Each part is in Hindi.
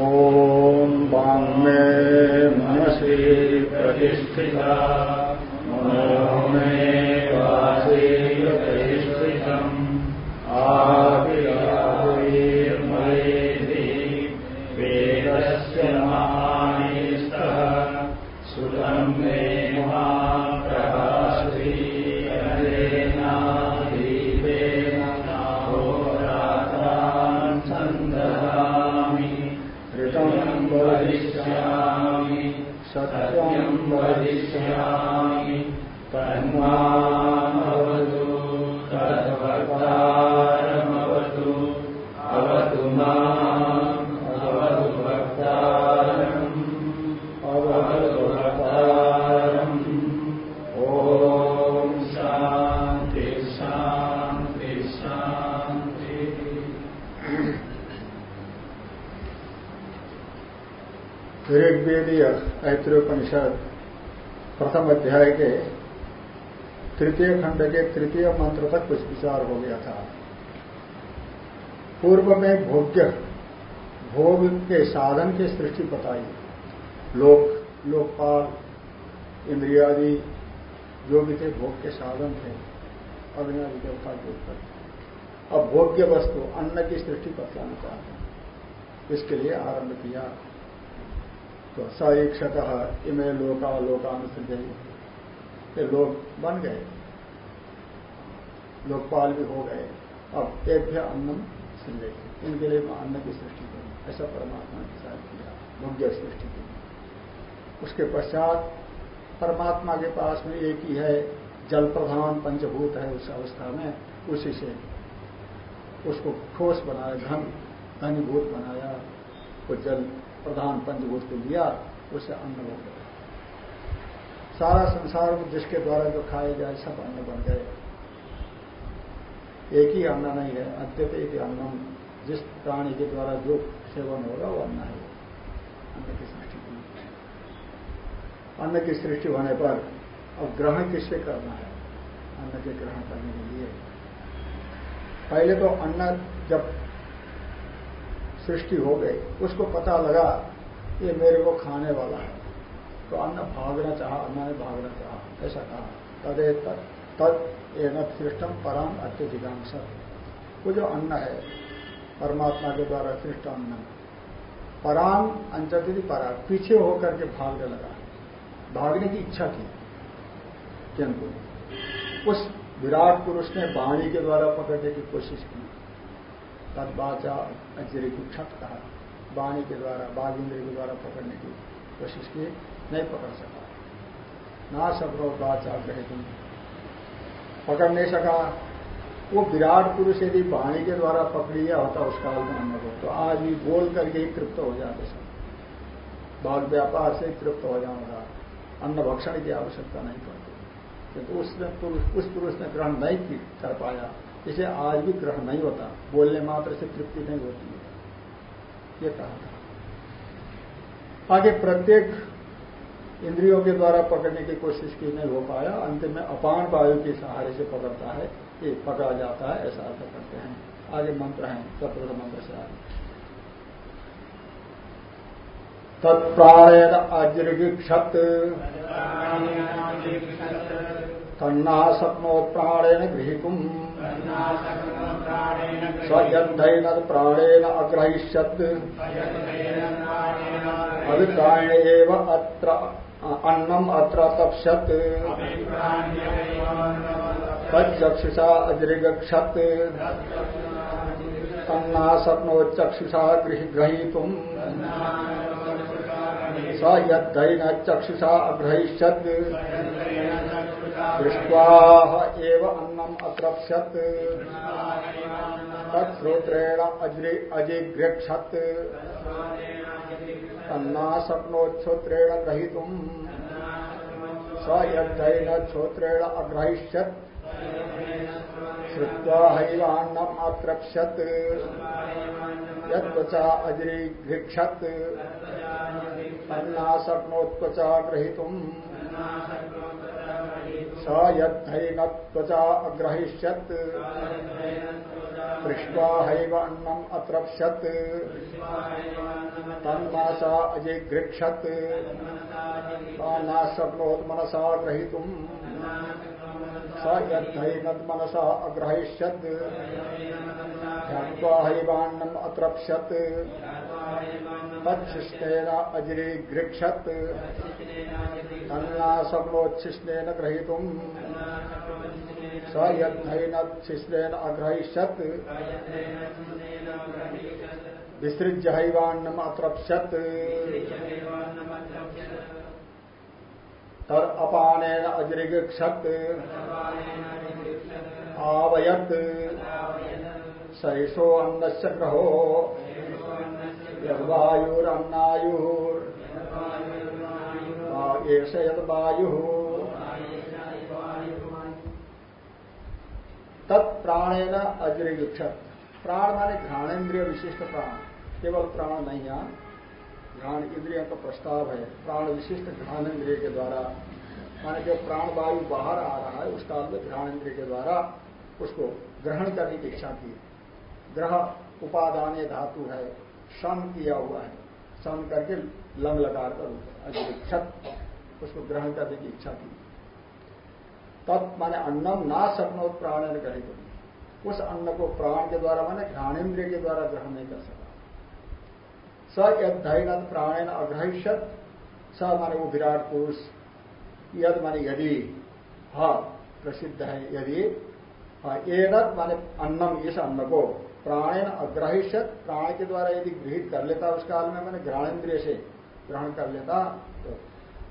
ॐ प्रतिष्ठिता। खंड के तृतीय मंत्र तक कुछ विचार हो गया था। पूर्व में भोग्य, भोग के साधन की सृष्टि बताई। लोक, लोकपाल, इंद्रियादि, जो भी थे, भोग के साधन थे अग्नि देवता के ऊपर अब भोग्य वस्तु, अन्न की सृष्टि बताना चाहते हैं? इसके लिए आरंभ किया। तो सईक्षत इमे लोका लोकानुसृत ये लोग बन गए। लोकपाल भी हो गए। अब तेभ्य अन्नम सृजय इनके लिए मैं अन्न की सृष्टि करूँ। ऐसा परमात्मा के साथ किया। भोग्य सृष्टि की उसके पश्चात परमात्मा के पास में एक ही है जल प्रधान पंचभूत है उस अवस्था में, उसी से उसको ठोस बनाया घन घनीभूत बनाया, वो जल प्रधान पंचभूत को लिया, उससे अन्न हो गया। सारा संसार जिसके द्वारा जो खाए जाए, सब अन्न बन गए। एक ही अन्न नहीं है अद्यत अन्नम जिस प्राणी के द्वारा जो सेवन होगा, वो अन्न है अन्न की सृष्टि अन्न की सृष्टि होने पर अब ग्रहण किससे करना है? अन्न के ग्रहण करने के लिए। पहले तो अन्न जब सृष्टि हो गई, उसको पता लगा, ये मेरे को खाने वाला है। तो अन्न भागना चाहा, अन्न ने भागना चाहा। ऐसा कहा। तदे तद एन सृष्टम पराम अत्यधिकांश। वो जो अन्न है, परमात्मा के द्वारा सृष्ट अन्न, पराम अंचति परा पीछे होकर के भागने लगा। भागने की इच्छा थी किंतु उस विराट पुरुष ने वाणी के द्वारा पकड़ने की कोशिश की। तदबाचा अजरी की क्षत कहा। वाणी के द्वारा बाघ इंद्र के द्वारा पकड़ने की कोशिश की, नहीं पकड़ सका। ना सब सब्रो बाचा ग्रहित पकड़ नहीं सका। वो विराट पुरुष यदि वाणी के द्वारा पकड़ लिया होता उस काल में अन्न को तो आज भी बोल करके ही तृप्त हो जाते सब। बाघ व्यापार से तृप्त हो जाऊँगा अन्न भक्षण की आवश्यकता नहीं पड़ती। किंतु उसने पुरुष, उस पुरुष ने ग्रहण नहीं कर पाया। इसे आज भी ग्रहण नहीं होता। बोलने मात्र से तृप्ति नहीं होती है। ये कहा था। आगे प्रत्येक इंद्रियों के द्वारा पकड़ने की कोशिश की नहीं हो पाया। अंत में अपान वायु के सहारे से पकड़ता है। ये पकड़ा जाता है, ऐसा अर्थ करते हैं। आगे मंत्र हैं, चतुर्थ मंत्र से आगे। तत्प्राणेन अजृगिक्षत। तन्ना सप्नो प्राणेन गृहीतुम। स्वयंधन प्राणेन अग्रहिष्यत्। अभिप्राण अत्र अन्नम अत्र तपस्यत् तच्चक्षुषा अजृगक्षत्। तन्ना सप्नोच्चक्षुषा ग्रहीतुम् स यद्धन चक्षुषा अग्रहिष्यत्। दृष्ट्वा एव अन्नम अत्रप्स्यत् तत्श्रोत्रेण अजिघ्रक्षत्। तन्ना सपनोच्छोत्रेण ग्रहीतुम्। सयन यद्धन श्रोत्रेण श्रुवा श्रुत्वा हैवान्नम अत्रप्स्यत्। यत्वचा अजिघ्रिक्षत् तन्ना सपनोत्वचा ग्रहीतुम्। स यद्धन त्वचा अग्रहिष्यत्। अन्नम हैव अन्नम् अत्रप्स्यत्। तन्मनसा अजिगृक्षत् न शक्नोत् मनसा ग्रहीतुम्। स यद्धनद्मनसा अग्रहिष्यत्। ध्यात्वा हैवान्नम् अत्रप्स्यत् ग्रहीतुम्। स यद्धनच्छिष्टेन अग्रहिष्यत्। विसृज्य हैवान्नम अत्रप्स्यत् तद अपान अजृगक्षत आवयत। सहिषो अन्न से ग्रहो यदवायुरन्नायुर एष यदवायु। तत्प्राणेन प्राण माने घ्राणेन्द्रिय विशिष्ट प्राण केवल प्राण नहीं यहाँ घ्राण इंद्रियों का प्रस्ताव है, प्राण विशिष्ट घ्राण इंद्रिय के द्वारा, माने जब प्राण वायु बाहर आ रहा है, उस काल में घ्राण इंद्रिय के द्वारा उसको ग्रहण करने की इच्छा की ग्रह उपादान धातु है सम किया हुआ है। सम करके लंग लगार कर क्षत उसको ग्रहण करने की इच्छा की। तत् माने अन्नम ना सकनोत प्राण ग्रहित उस अन्न को प्राण के द्वारा माने घ्राणेन्द्रिय के द्वारा ग्रहण नहीं कर सकता। स यद यदन प्राणेन अग्रहिष्यत स माने वो विराट पुरुष यद माने यदि, ह प्रसिद्ध है यदि एदत माने अन्नम, इस अन्न को प्राणेन अग्रहिष्यत प्राण के द्वारा यदि गृहित कर लेता उस काल में, मैंने ग्रहणेन्द्रिय से ग्रहण कर लेता तो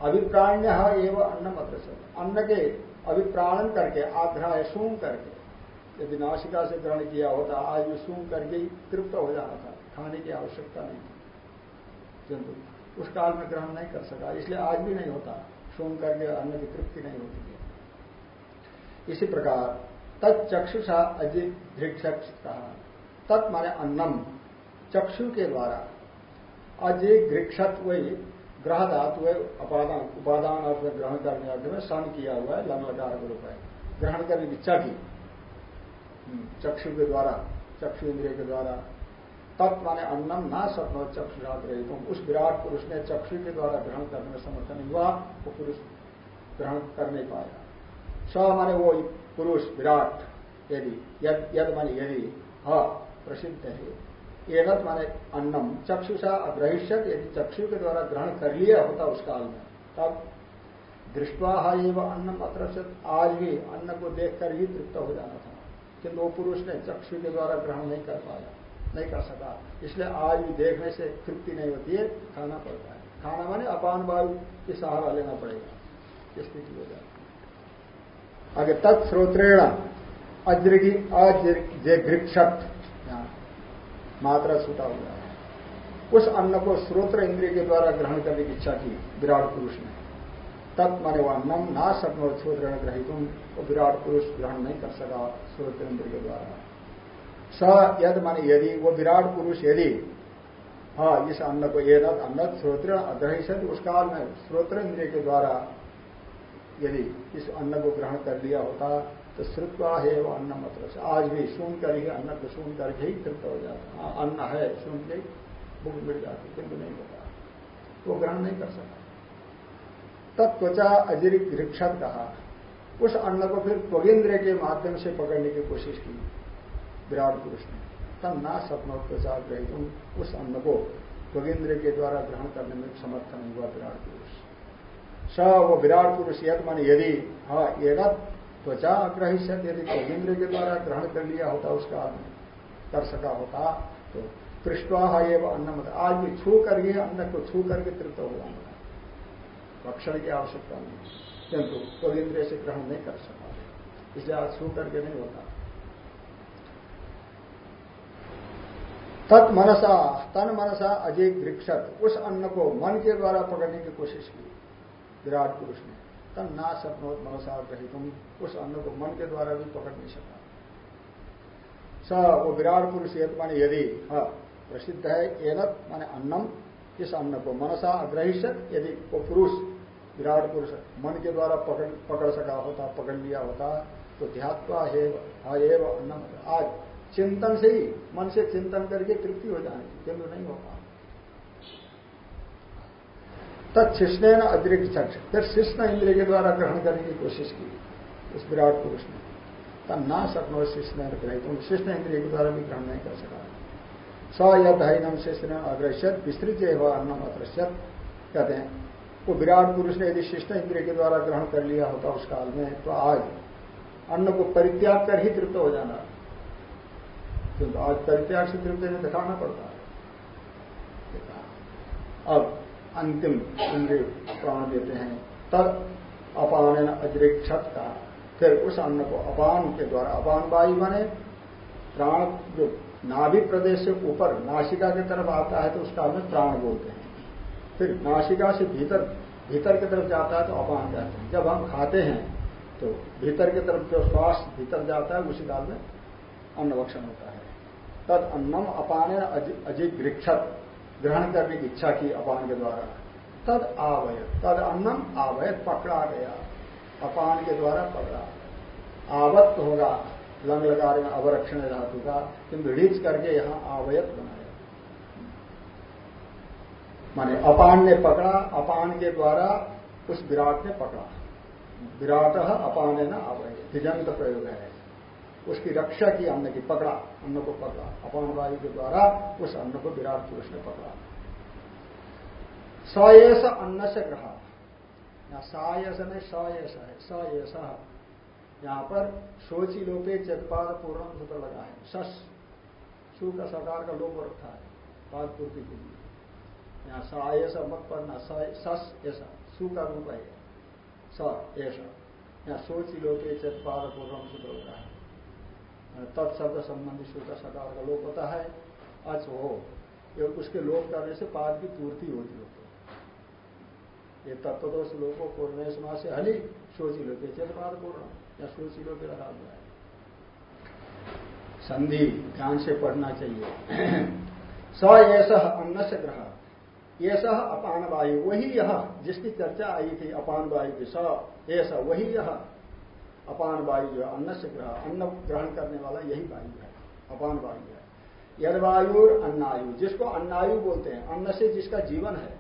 अभिप्राण्य एवं अन्नम अग्रसत। अन्न के अभिप्राणन करके, आग्रह सूंग करके। यदि नासिका से ग्रहण किया होता आज भी सूंग करके तृप्त हो जाना था। खाने की आवश्यकता नहीं किंतु उस काल में ग्रहण नहीं कर सका इसलिए आज भी नहीं होता। सोम करके अन्न की तृप्ति नहीं होती है। इसी प्रकार तत्चक्षुषा अजिघ्रिक्षक कहा तत् माने अन्नम चक्षु के द्वारा। अजिघ्रिक्षत वही ग्रह धातु है अपादान उपादान अर्थ में ग्रहण करने अर्थ में सन किया हुआ है के रूप है। ग्रहण करने की। हम्म, चक्षु के द्वारा चक्षु इंद्रिय के द्वारा तत् माने अन्नम ना स्वप्न चक्षुषा ग्रहित उस विराट पुरुष ने चक्षु के द्वारा ग्रहण करने में समर्थ नहीं हुआ, वो पुरुष ग्रहण कर नहीं पाया। स माने वो पुरुष विराट, यदि, यद यद माने यदि, ह, प्रसिद्ध है। एदत माने अन्नम, चक्षुषा अग्रहिष्यत, यदि चक्षु के द्वारा ग्रहण कर लिया होता उस काल में, तब दृष्टवा एवं अन्नम अत्रक्षत आज भी अन्न को देखकर ही तृप्त हो जाना था। किंतु वो पुरुष ने चक्षु के द्वारा ग्रहण नहीं कर पाया। नहीं कर सका। इसलिए भी देखने से तृप्ति नहीं होती है, खाना पड़ता है। खाना माने अपान वायु की सहारा लेना पड़ेगा। स्थिति हो जाती है। आगे तत्स्रोत्रेण अज्रिगी अजिघृक्षत मात्रा छूटा हुआ है। उस अन्न को स्रोत्र इंद्रिय के द्वारा ग्रहण करने की इच्छा की विराट पुरुष ने। तत् माने वह अन्नम, ना सकनो श्रोत्र ग्रहित विराट पुरुष ग्रहण नहीं कर सका स्रोत्र इंद्रिय के द्वारा। स यद माने यदि, वो विराट पुरुष यदि हाँ इस अन्न को ये अन्न श्रोत्र अग्रहित उस काल में श्रोत्र इंद्रिय के द्वारा यदि इस अन्न को ग्रहण कर लिया होता तो श्रुत्वा है वो अन्न मतलब आज भी सुन कर ही अन्न को सुन करके ही तृप्त हो जाता हाँ। अन्न है सुन के भूख मिल जाती किंतु नहीं होता। वो ग्रहण नहीं कर सकता। तत्वचा अजिरिक्षत कहा उस अन्न को फिर त्वगेंद्र के माध्यम से पकड़ने की कोशिश की। विराट पुरुष ने तब ना सपन स्वप्नोत्प्रचार ग्रहित उस अन्न को त्वगेंद्र के द्वारा ग्रहण करने में समर्थ नहीं हुआ विराट पुरुष। स वो विराट पुरुष यद मान यदि हाँ ये त्वचा अग्रहिष्य यदि त्वगेंद्र के द्वारा ग्रहण कर लिया होता उसका कर सका होता तो पृष्ठवा एवं अन्न मत, आज भी छू करके अन्न को छू करके तृप्त हो जाना भक्षण की आवश्यकता नहीं, किंतु त्वगेंद्र से ग्रहण नहीं कर सका। इसलिए आज छू करके नहीं होता। तत् मनसा तन मनसा अजय वृक्षत उस अन्न को मन के द्वारा पकड़ने की कोशिश की। विराट पुरुष ने तन ना सपनोत मनसा ग्रहित उस अन्न को मन के द्वारा भी पकड़ नहीं सका। स, वो विराट पुरुष माने यदि प्रसिद्ध है, एनत माने अन्नम। इस अन्न को मनसा अग्रहिष्यत, यदि वो पुरुष, विराट पुरुष मन के द्वारा पकड़ पकड़ सका होता, पकड़ लिया होता तो ध्यात्वा है अन्न आज चिंतन से ही, मन से चिंतन करके तृप्ति हो जाए किंतु नहीं हो होगा तत्शिष्ण अतिरिक्त चक्ष फिर शिष्ण इंद्रिय के द्वारा ग्रहण करने की कोशिश की, उस विराट पुरुष ने। तब ना सकनो शिष्ण ग्रहित शिष्ण इंद्रिय के द्वारा भी ग्रहण नहीं कर सका। स यद हईनम शिष्ण अग्रश्यत, विस्तृत अन्नम अदृश्यत, कहते हैं। वो विराट पुरुष ने यदि शिष्ण इंद्रिय के द्वारा ग्रहण कर लिया होता उस काल में तो आज अन्न को परित्याग कर ही तृप्त हो जाना। क्योंकि आज परित्याग से तृप्त में दिखाना पड़ता है। अब अंतिम इंद्रिय प्राण देते हैं। तब अपान अतिरिक्षत का। फिर उस अन्न को अपान के द्वारा, अपान वायु बने प्राण जो नाभि प्रदेश से ऊपर नासिका की तरफ़ आता है तो उसका हमें प्राण बोलते हैं। फिर नासिका से भीतर भीतर की तरफ़ जाता है तो अपान कहते हैं। जब हम खाते हैं तो भीतर की तरफ़ जो श्वास भीतर जाता है, उसी काल में अन्न भक्षण होता है। तद अन्नम अपान अजिगृक्षत ग्रहण करने की इच्छा की अपान के द्वारा। तद आवय तद अन्नम आवय पकड़ा गया। अपान के द्वारा पकड़ा। आवत होगा। लंग लगा में अवरक्षण धातु का। किंतु रीच करके यहाँ आवयत बनाया। माने अपान ने पकड़ा, अपान के द्वारा उस विराट ने पकड़ा। विराट अपान है ना अवय हिजंत प्रयोग है। उसकी रक्षा की, अन्न की पकड़ा, अन्न को पकड़ा। अपान वायु के द्वारा उस अन्न को विराट पुरुष ने पकड़ा। सयस अन्न से ग्रहा या सायस में सयस है, सयस। यहाँ पर सोची लोपे चतपाद पूर्ण सूत्र लगा है सस सु का सकार का लोप रखा है पाद पूर्ति के लिए यहाँ सायस मत पढ़ना सस ऐसा सु का रूप है। स, ऐसा। यहाँ सोची लोपे चतपाद पूर्व सूत्र होता है तत्शब्द संबंधी सु का सकार का लोप होता है। अच हो। उसके लोप करने से पाद की पूर्ति होती होती ये तत्वदोष लोगों पूर्ण समाज से हली सोची लोपे चतपाद पूर्ण, या सूची को भी रखा हुआ है। संधि ध्यान से पढ़ना चाहिए। स ऐसा अन्न से ग्रह। ये सह अपान वायु, वही यह जिसकी चर्चा आई थी, अपान वायु की। स ऐसा वही यह अपान वायु जो है, अन्न से ग्रह, अन्न ग्रहण करने वाला यही वायु है, अपान वायु है। यद वायु अन्नायु, जिसको अन्नायु बोलते हैं, अन्न से जिसका जीवन है,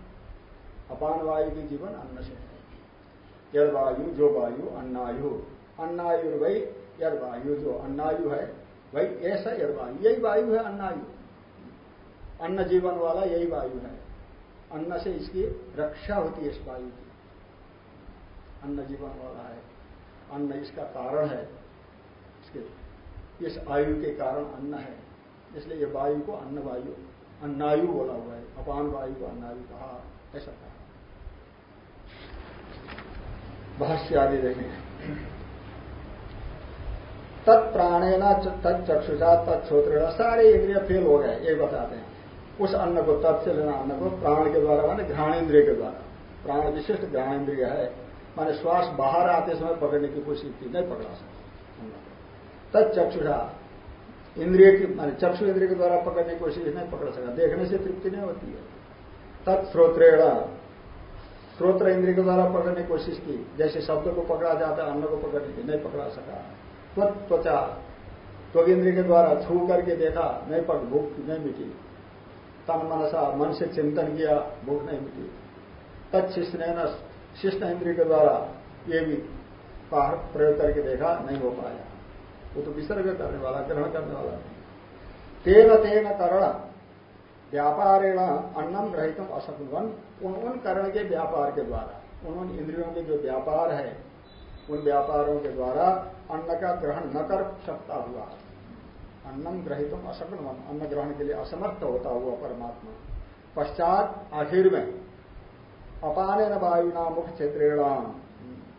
अपान वायु की जीवन अन्न से है। यद वायु जो वायु, अन्नायु। अन्नायु वही यद वायु जो अन्नायु है, वही ऐसा यद वायु यही वायु है अन्नायु। अन्न जीवन वाला यही वायु है। अन्न से इसकी रक्षा होती है इस वायु की। अन्न जीवन वाला है। अन्न इसका कारण है। इसके इस आयु के कारण अन्न है। इसलिए ये वायु को अन्न वायु, अन्नायु बोला हुआ है। अपान वायु को अन्नायु कहा, ऐसा कहा। भाष्य आदि देखें तत्प्राणेन तत्चक्षुषा तत्छोत्र सारे इंद्रिय फेल हो गए, ये बताते हैं। उस अन्न को तत् से लेना अन्न को प्राण के द्वारा, माने घ्राण इंद्रिय के द्वारा। प्राण विशिष्ट घ्राण इंद्रिय है। माने श्वास बाहर आते समय पकड़ने की कोशिश की, नहीं पकड़ा सकता। तत्चक्षुषा इंद्रिय की, माने चक्षु इंद्रिय के द्वारा पकड़ने की कोशिश नहीं पकड़ सका देखने से तृप्ति नहीं होती है। तत्श्रोत्रेण श्रोत्र इंद्रिय के द्वारा पकड़ने की कोशिश की। जैसे शब्द को पकड़ा जाता है अन्न को पकड़ने की नहीं पकड़ा सका। त्वचा त्वगिंद्र के द्वारा छू करके देखा, नहीं पक, भूख नहीं मिटी। तन मनसा, मन से चिंतन किया, भूख नहीं मिटी। तत्शिष्ण शिष्ण इंद्रिय के द्वारा ये भी प्रयोग करके देखा, नहीं हो पाया। वो तो विसर्ग करने वाला, ग्रहण करने वाला नहीं। तेन तेन करण, व्यापारेण अन्नम ग्रहित असकुवन उन उन करण के व्यापार के द्वारा उन उन इंद्रियों के जो व्यापार है, उन व्यापारों के द्वारा अन्न का ग्रहण न कर सकता हुआ। अन्नम ग्रहित असफल अन्न ग्रहण के लिए असमर्थ होता हुआ परमात्मा। पश्चात आखिर में अपान वायु नाम मुख्य क्षेत्र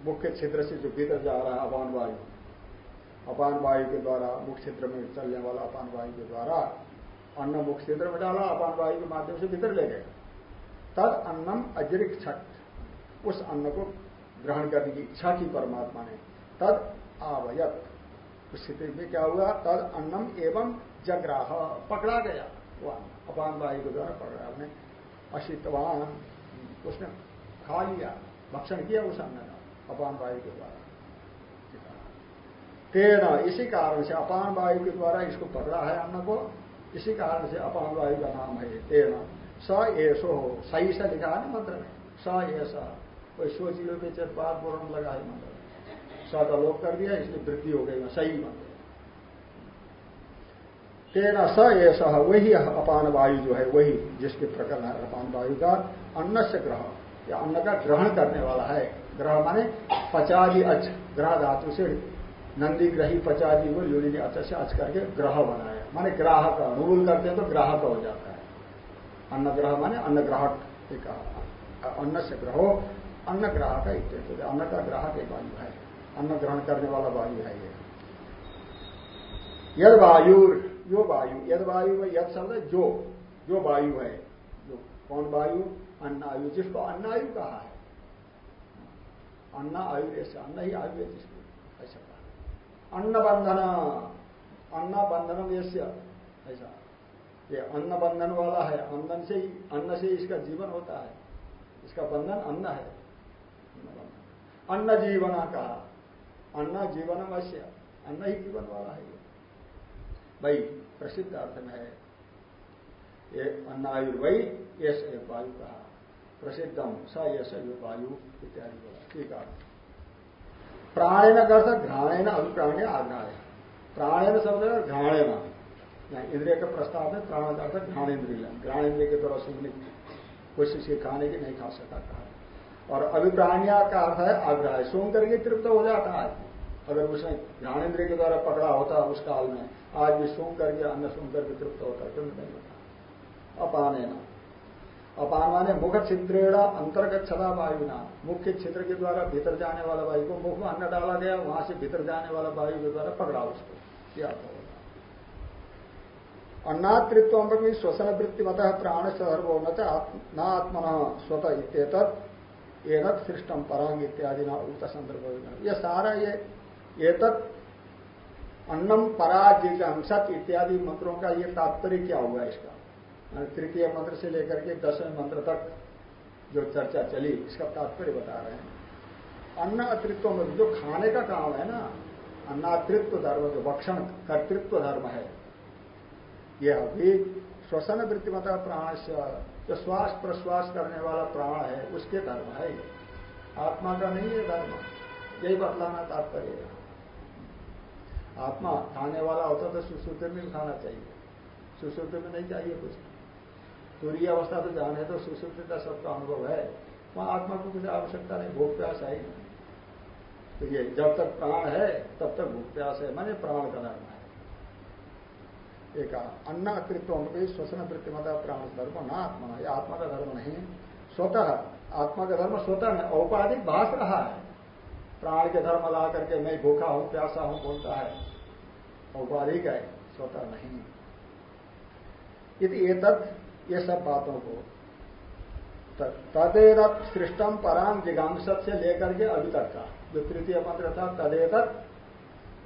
मुख्य क्षेत्र से जो भीतर जा रहा है, अपान वायु। अपान वायु के द्वारा मुख्य क्षेत्र में चलने वाला अपान वायु के द्वारा अन्न मुख्य क्षेत्र में डाला, अपान वायु के माध्यम से भीतर ले गए। तद अन्नम अजरिक छठ उस अन्न को ग्रहण करने की इच्छा की परमात्मा ने तद आवयत। उस स्थिति में क्या हुआ? तद अन्नम एवं जग्राह पकड़ा गया। वो अपान वायु के द्वारा पकड़ा आपने अशितवान। उसने खा लिया, भक्षण किया उस अन्न का अपान वायु के द्वारा। तेना इसी कारण से अपान वायु के द्वारा इसको पकड़ा है अन्न को, इसी कारण से अपान वायु का नाम है तेना स एसो हो, सही से लिखा है ना मंत्र में? स ऐसा कोई सोचियो पे चरपात बोरण लगा है मंत्र स का लोप कर दिया, इसलिए वृद्धि हो गई सही मंत्र। तेना स ऐसा वही अपान वायु जो है, वही जिसके प्रकरण है अपान वायु का अन्न से ग्रह। या अन्न का ग्रहण करने वाला है। ग्रह माने पचादी अच ग्रह धातु से नंदी ग्रही पचादी को योनि ने अच्छा से अच करके ग्रह बनाया माने ग्राहक अनुकूल करते हैं तो ग्राहक हो जाता है। अन्न ग्रह माने अन्न ग्राहक कहा अन्न से ग्रहो, अन्न ग्राहक इत्यादि अन्न का ग्राहक एक वायु है। अन्न ग्रहण करने वाला वायु है ये। यद वायु यो वायु, यद वायु में यद शब्द है, जो जो वायु है। जो, कौन वायु? अन्नायु जिसको अन्नायु कहा है। अन्ना आयु ऐसे, अन्न ही आयु है जिसको, ऐसा कहा अन्न बंधन, अन्न बंधनम ऐसा। ये अन्न बंधन वाला है अन्न से ही, अन्न से इसका जीवन होता है। इसका बंधन अन्न है। अन्न जीवन कहा। अन्न जीवन अवश्य अन्न ही जीवन वाला है भाई प्रसिद्ध अर्थ में है। ये अन्नायुर्वई ये वायु कहा। प्रसिद्धम स यश वायु इत्यादि ठीक है। प्राणेन अर्थ घ्राणेन अभिप्राण्य आग्राय प्राणेन शब्द घ्राणेन। इंद्रिय का प्रस्ताव है प्राण का अर्थ घ्राणेन्द्रिय। घ्राणेन्द्रिय के द्वारा सुनने कोशिश की खाने की नहीं खा सका कहा। और अभिप्राणिया का अर्थ है आग्रह। सुन करके तृप्त हो जाता है। अगर उसने ज्ञानेन्द्रिय के द्वारा पकड़ा होता उस काल में आज भी सुन करके अन्न सुन करके तृप्त होता क्यों नहीं होता? अपाने ना अपान माने मुख छिद्रेण अंतर्गत छदा वायु ना मुख्य छिद्र के द्वारा भीतर जाने वाला वायु को मुख में अन्न डाला गया, वहाँ से भीतर जाने वाला वायु के द्वारा पकड़ा उसको। क्या होगा अन्नातृत्व में श्वसन वृत्ति मत प्राण से न आत्मन स्वतः इत्येतत एनत सृष्टम परांग इत्यादि न उक्त संदर्भ यह सारा ये एतत् अन्नम पराजिगंसत इत्यादि मंत्रों का ये तात्पर्य क्या हुआ इसका? तृतीय मंत्र से लेकर के दसवें मंत्र तक जो चर्चा चली, इसका तात्पर्य बता रहे हैं। अन्न अतृत्व में जो खाने का काम है ना, अन्नातृत्व धर्म, जो भक्षण, कर्तृत्व धर्म है यह अभी श्वसन वृत्तिमता प्राण जो श्वास प्रश्वास करने वाला प्राण है, उसके धर्म है आत्मा का नहीं है धर्म। यही बतलाना तात्पर्य है। आत्मा खाने वाला होता तो सुश्रुति में खाना चाहिए। सुश्रुति में नहीं चाहिए कुछ। तुरीय अवस्था तो जाने तो सुश्रुति का सबका अनुभव है। वहाँ आत्मा को कुछ आवश्यकता नहीं भूख प्यास है तो ये जब तक प्राण है, तब तक भूख प्यास है। माने प्राण का धर्म है। एक अन्न अतृत्व भी श्वसन वृत्तिमता प्राण धर्म, न आत्मा। ये आत्मा का धर्म नहीं स्वतः, आत्मा का धर्म स्वतः में औपाधिक भाष रहा है। प्राण के धर्म ला करके मैं भूखा हूँ, प्यासा हूँ, बोलता है। औपाधिक है स्वतः नहीं यदि ये सब बातों को तदेदत सृष्टम पराम जिगांसत से लेकर के अभी तक का। जो तृतीय मंत्र था तदेदत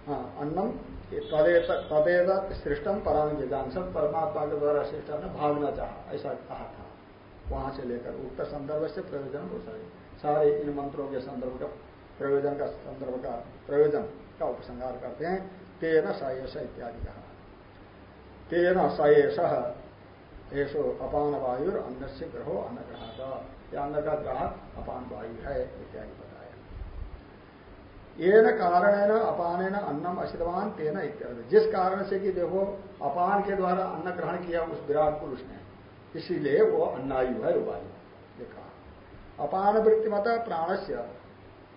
हाँ अन्नम तदेदत सृष्टम पराम जिगांसत परमात्मा के द्वारा सृष्टम ने भागना चाहा ऐसा कहा था। वहाँ से लेकर उक्त संदर्भ से प्रयोजन हो सके। सारे इन मंत्रों के संदर्भ का प्रयोजन का संदर्भ का प्रयोजन का उपसंहार करते हैं। तेन सयस इत्यादि कहा। तेन सयस ऐसो अपान वायु और अन्न से ग्रहो अन्न या अन्न का ग्राहक अपान वायु है इत्यादि बताया। ये न कारण अपान न अन्नम अशितवान तेन इत्यादि जिस कारण से कि देखो, अपान के द्वारा अन्न ग्रहण किया उस विराट पुरुष ने। इसीलिए वो अन्नायु है वायु ये कहा। अपान वृत्तिमत प्राणस्य।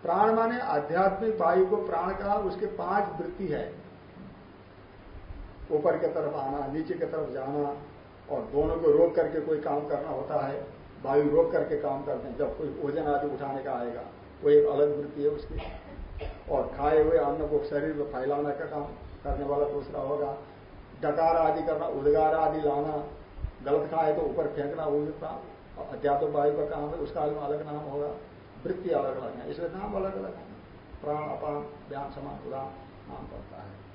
प्राण माने आध्यात्मिक वायु को प्राण कहा, उसके पाँच वृत्ति है। ऊपर की तरफ़ आना, नीचे की तरफ़ जाना, और दोनों को रोक करके कोई काम करना होता है, वायु रोक करके काम करते हैं। जब कोई ओजन आदि उठाने का आएगा, वो एक अलग वृत्ति है उसकी। और खाए हुए अन्न को शरीर में फैलाने का काम करने वाला दूसरा होगा। डकार आदि करना, उदगार आदि लाना, गलत खाए तो ऊपर फेंकना उदता अध्यात्म वायु का काम है, उसका अलग नाम होगा। वृत्ति अलग अलग है, इसलिए नाम अलग अलग है। प्राण, अपान, ज्ञान, समान उदान नाम पड़ता है।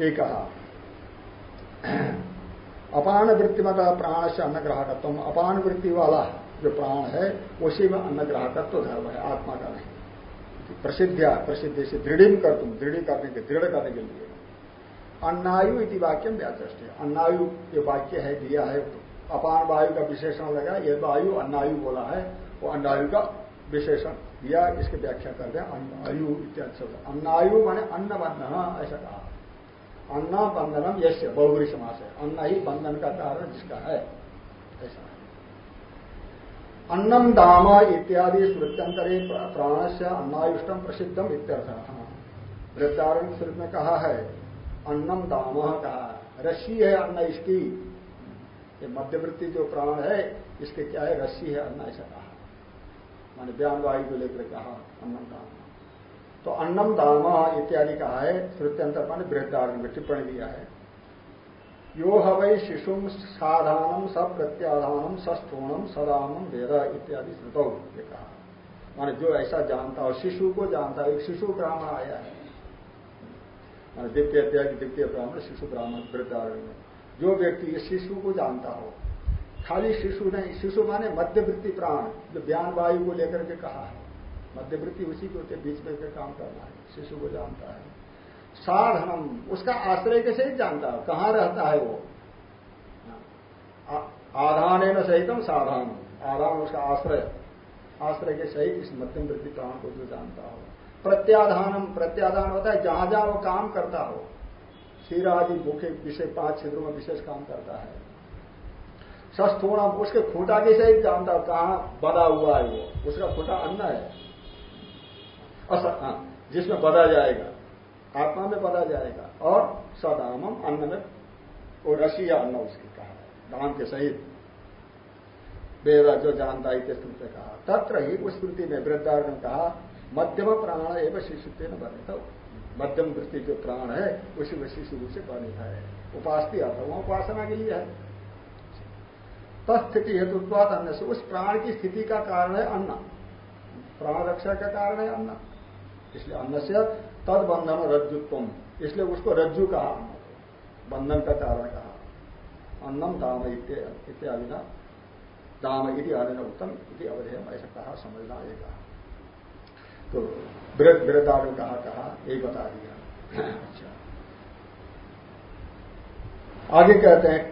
ये कहा। अपान वृत्ति वृत्तिमत प्राण से अन्न ग्राहकत्व अपान वृत्ति वाला जो प्राण है, उसी में अन्न ग्राहकत्व तो धर्म है, आत्मा का नहीं। प्रसिद्ध प्रसिद्धि से दृढ़ कर तुम, दृढ़ करने के, दृढ़ करने के लिए। अन्नायु इति वाक्य में वाक्यम व्याचष्ट अन्नायु ये वाक्य है दिया है अपान वायु का विशेषण लगा, ये वायु अन्नायु बोला है, वो अन्नायु का विशेषण। दिया इसकी व्याख्या कर दे अन्नायु इत्यादि अन्नायु माने अन्न बंधन ऐसा कहा। अन्न बंधनम यश बहुरी समास है अन्न ही बंधन का कारण जिसका है। ऐसा अन्नम दाम इत्यादि स्मृत्यंतरे प्राण से अन्नायुष्टम प्रसिद्धम इत्यर्थ वृत्तारण स्मृत में कहा है, अन्नम दाम कहा रस्सी है अन्न इसकी। ये मध्यवृत्ति जो प्राण है, इसके क्या है? रस्सी है अन्न, ऐसा कहा। माने बयान वायु को लेकर कहा, अन्नम दाम। तो अन्नम दाम इत्यादि कहा है श्रुत्यंतर मान बृहदारण में टिप्पणी दिया है। यो हवै शिशु साधानम स प्रत्याधानम सस्थूणम सदानम वेद इत्यादि श्रुतौ ये कहा। माने जो ऐसा जानता हो शिशु को जानता है शिशु ब्राह्मण आया है। माने द्वितीय इत्यादि द्वितीय ब्राह्मण, शिशु ब्राह्मण वृद्धारण में। जो व्यक्ति इस शिशु को जानता हो, खाली शिशु नहीं, शिशु माने मध्यवृत्ति प्राण, जो ज्ञान वायु को लेकर के कहा है। मध्यवृत्ति उसी के होते बीच में काम करना है, शिशु को जानता है। साधनम उसका आश्रय कैसे ही जानता है, कहाँ रहता है वो? आधान सहितम साधान, आधान उसका आश्रय आश्रय के सहित इस मध्यम वृत्ति प्राण को जो जानता हो। प्रत्याधानम, प्रत्याधान होता है, जहाँ जहाँ वो काम करता हो। सिर आदि मुख्य विषय, पाँच क्षेत्रों में विशेष काम करता है। सस्थोड़ा उसके खूंटा के सहित जानता हो, कहाँ बदा हुआ है वो, उसका खूंटा अन्न है। हाँ, जिसमें बदा जाएगा आत्मा में पता जाएगा और सदामम अन्न में वो रसी या अन्न उसकी कहा है दाम के सहित। वेद जो जानता है स्मृति कहा तत्र ही उस स्मृति में वृद्धार ने कहा मध्यम प्राण एवं शिशुत्व न बने तो। मध्यम वृत्ति जो प्राण है उसी में शिशु रूप से बने है। उपास्ती अर्थ उपासना के लिए है। तस्थिति हेतुत्वाद अन्न से उस प्राण की स्थिति का कारण है अन्न। प्राण रक्षा का कारण है अन्न। इसलिए अन्न से तद बंधन रज्जुत्व इसलिए उसको रज्जु कहा बंधन का कारण कहा। अन्नम दाम इत्यादि ना दाम इति आदि उत्तम इति अवधेय ऐसा कहा, समझना ये कहा। तो वृद्ध वृद्धालु कहा कहा यही बता दिया। अच्छा। आगे कहते हैं।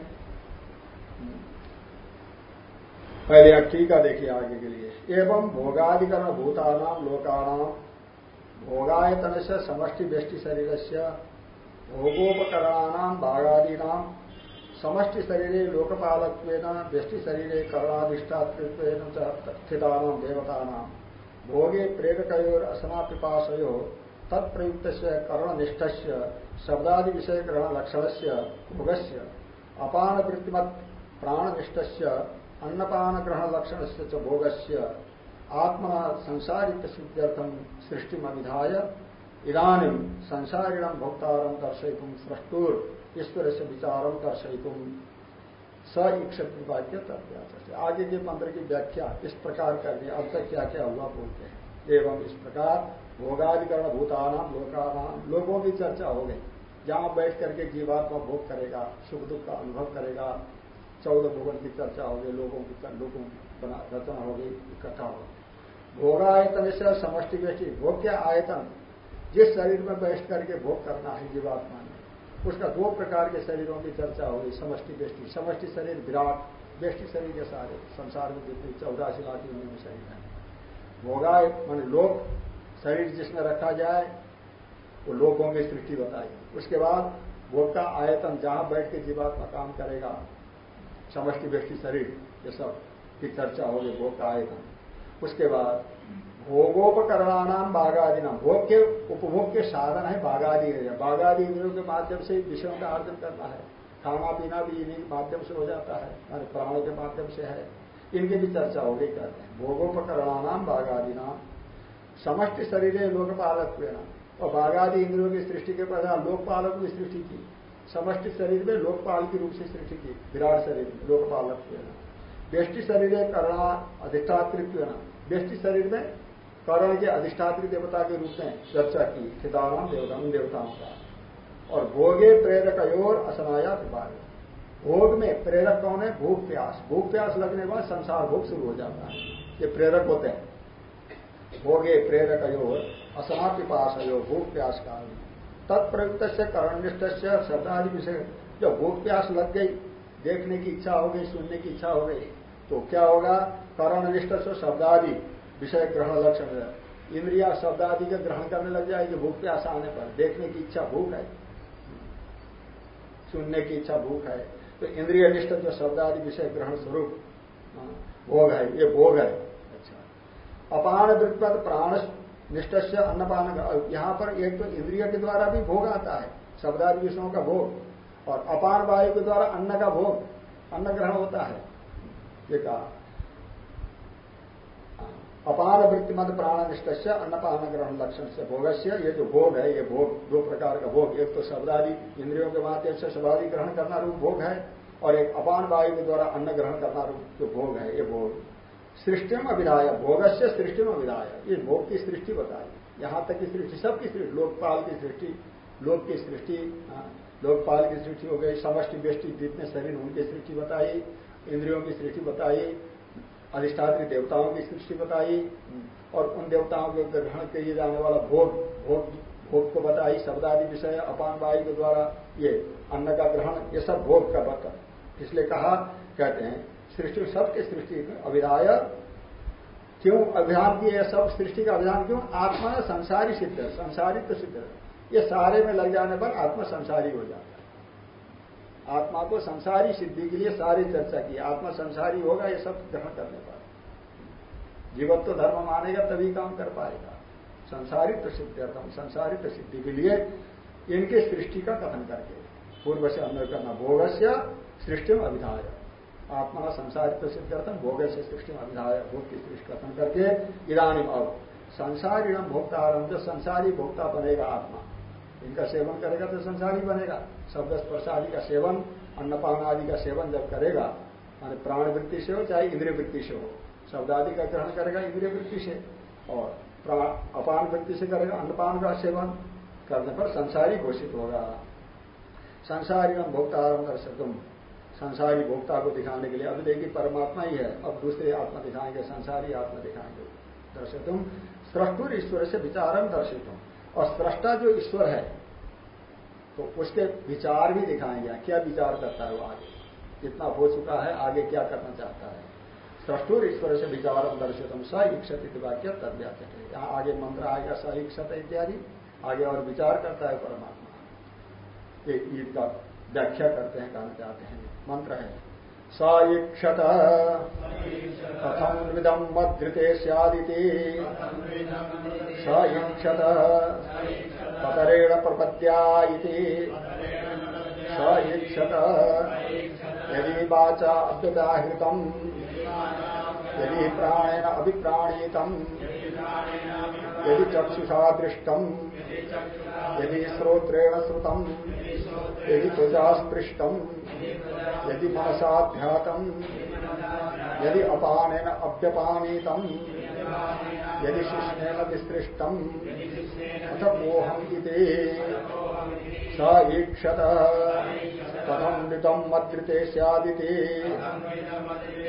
पहले आप टीका देखिए आगे के लिए। एवं भोगाधिकरण भूतानाम लोकानाम भोगायतन से समष्टि व्यष्टि शरीर से भोगोपकरणानाम भागादीना समष्टि शरीर लोकपालत्व व्यष्टि शरीर करणाधिष्ठातृत्व स्थिता देवता भोगे प्रेरकोर असना पिपाशयो तत्प्रयुक्त करणनिष्ठ शब्दादि विषय ग्रहण लक्षण से भोग से अपान वृत्तिमत प्राणनिष्ठ अन्नपान ग्रहण लक्षण से भोग से आत्मा संसारित सिद्ध्यर्थम सृष्टि अभिधाय इधानी संसारिणम भोक्तारम दर्शयितुम सृष्टुर ईश्वर से विचारम दर्शयितुम स इक्षत वाक्य तथ्या आगे के मंत्र की व्याख्या इस प्रकार कर करनी अब तक क्या क्या हुआ बोलते हैं। एवं इस प्रकार भोगाधिकरण भूतानाम लोकानाम लोगों की चर्चा हो गई। जहाँ बैठ करके जीवात्मा भोग करेगा, सुख दुख का अनुभव करेगा, चौदह भोगन की चर्चा हो गई, लोगों की लोगों की रचना होगी इकट्ठा हो गई। भोगायतन से समष्टि व्यक्ति भोग क्या आयतन जिस शरीर में बैठ करके भोग करना है, जीवात्मा ने, उसका दो प्रकार के शरीरों की चर्चा हो गई, समष्टि व्यष्टि। समष्टि शरीर विराट, व्यष्टि शरीर के सारे संसार में जितने चौरासी लाख में शरीर है। भोगाय, मान लोक शरीर जिसमें रखा जाए, वो लोगों की सृष्टि बताई उसके बाद भोग का आयतन जहाँ बैठ के जीवात्मा काम करेगा, समष्टि व्यक्ति शरीर, ये सब की चर्चा होगी भोग का आयतन उसके बाद भोगोपकरणानाम बाघादि नाम भोग के उपभोग के साधन है बाघादि बाघादि इंद्रियों के माध्यम से विषयों का अर्जन करना है। खाना, पीना भी इन्हीं के माध्यम से हो जाता है। हमारे प्राणों के माध्यम से है। इनकी भी चर्चा हो गई करते हैं। भोगोपकरणानाम बाघादि नाम समष्टि शरीर लोकपालक और बाघादि इंद्रियों की सृष्टि के प्रधान लोकपालक की सृष्टि की। समष्टि शरीर में लोकपाल की रूप से सृष्टि की। विराट शरीर में लोकपालक व्यष्टि शरीर करणा अधिष्ठातृत्व व्यष्टि शरीर में करण के अधिष्ठात्री देवता के रूप में चर्चा की स्थिताराम देवता, उन देवताओं का। और भोगे प्रेरक और असनाया विभाग भोग में प्रेरक कौन है? भूख प्यास। भूख प्यास लगने के बाद संसार भोग शुरू हो जाता है। ये प्रेरक होते हैं। भोगे प्रेरक यो असमाप्ति पास यो भूख प्यास का। तत्प्रयुक्त से करणनिष्ठ से शब्दादि विषय। जब भूख प्यास लग गई, देखने की इच्छा हो गई, सुनने की इच्छा हो गई तो क्या होगा? करणनिष्ठ से शब्दादि विषय ग्रहण लक्षण इंद्रिया शब्दादि के ग्रहण करने लग जाएगी भूख प्यास आने पर। देखने की इच्छा भूख है। सुनने की इच्छा भूख है। तो इंद्रिय निष्ठ जो शब्द आदि विषय ग्रहण स्वरूप हाँ, भोग है ये भोग है। अच्छा। अपान वृत्त प्राण निष्ठ से अन्नपान यहाँ पर एक तो इंद्रिय के द्वारा भी भोग आता है शब्दादि विषयों का भोग और अपान वायु के द्वारा अन्न का भोग अन्न ग्रहण होता है। ये कहा। अपान वृत्ति मत प्राण निष्ठ से अन्नपान ग्रहण लक्षण से भोग से ये जो भोग है ये भोग दो प्रकार का भोग एक तो शब्दादि इंद्रियों के माध्यम से शब्दादि ग्रहण करना रूप भोग है और एक अपान वायु के द्वारा अन्न ग्रहण करना रूप जो भोग है ये भोग। सृष्टि में विधाय भोग से सृष्टि में विधाय ये भोग की सृष्टि बताई। यहाँ तक की सृष्टि सबकी सृष्टि लोकपाल की सृष्टि लोक की सृष्टि हाँ, लोकपाल की सृष्टि हो गई समष्टि बेष्टि जितने शरीर उनकी सृष्टि बताई। इंद्रियों की सृष्टि बताई अधिष्ठात्री देवताओं की सृष्टि बताई और उन देवताओं के ग्रहण किए जाने वाला भोग भोग भोग को बताई शब्दादि विषय अपान वायु के द्वारा ये अन्न का ग्रहण ये सब भोग का बता इसलिए कहा कहते हैं सृष्टि सबके सृष्टि अभिधाय। क्यों अभिधान की यह सब? सृष्टि का अभिधान क्यों? आत्मा संसारी सिद्ध है संसारी तो सिद्ध है। ये सारे में लग जाने पर आत्मा संसारी हो जाता है। आत्मा को संसारी सिद्धि के लिए सारी चर्चा की। आत्मा संसारी होगा, ये सब ग्रहण करने पर। जीवत्व तो धर्म मानेगा, तभी काम कर पाएगा। संसारित सिद्ध्यर्थम संसारित सिद्धि के लिए इनके सृष्टि का कथन करके। पूर्व से अन्य करना भोग से सृष्टि में अभिधाय। आत्मा संसारित सिद्ध्यर्थम भोग से सृष्टि में अभिधाय, भोग की सृष्टि कथन करके इधानी अब संसारी भोक्ता आरंभ संसारी भोक्ता बनेगा आत्मा इनका सेवन करेगा तो संसारी बनेगा। शब्द स्पर्श आदि का सेवन, अन्नपान आदि का सेवन जब करेगा, माने प्राण वृत्ति से हो चाहे इंद्रिय वृत्ति से हो, शब्द आदि का ग्रहण करेगा, इंद्रिय वृत्ति से। और अपान वृत्ति से करेगा, अन्नपान का सेवन करने पर संसारी घोषित होगा। संसारी हम भोक्ता दर्शकुम संसारी भोक्ता को दिखाने के लिए। अभी देखिए, परमात्मा ही है। अब दूसरे आत्मा दिखाएँगे, संसारी आत्मा दिखाएँगे। दर्शकुम सृष्टुर ईश्वर से विचारम दर्शित और सृष्टा जो ईश्वर है तो उसके विचार भी दिखाएँगे क्या विचार करता है वो आगे। जितना हो चुका है, आगे क्या करना चाहता है। सृष्टुर ईश्वर से विचार दर्शितम स इक्षत वाक्य तद व्याख्या यहाँ आगे मंत्र आएगा, स इक्षत इत्यादि। आगे और विचार करता है परमात्मा। ये ईद का व्याख्या करते हैं कहना चाहते हैं। मंत्र है। स इक्षत कथम मधृते सदिति स इक्षत पतरेण प्रपद्या स यदि वाचा अव्यदाहृतम यदि प्राणेन अभिप्राणीतम यदि चक्षुषा दृष्टम यदि श्रोत्रेण श्रुतम यदि त्वचा स्पृष्टम यदि मनसाध्यातम यदि अपानेन अव्यपानीतम, यदि शिष्णेन विसृष्टम, अथ मोहम इति। स ईक्षत कथम मृतम मद्रिते सदिति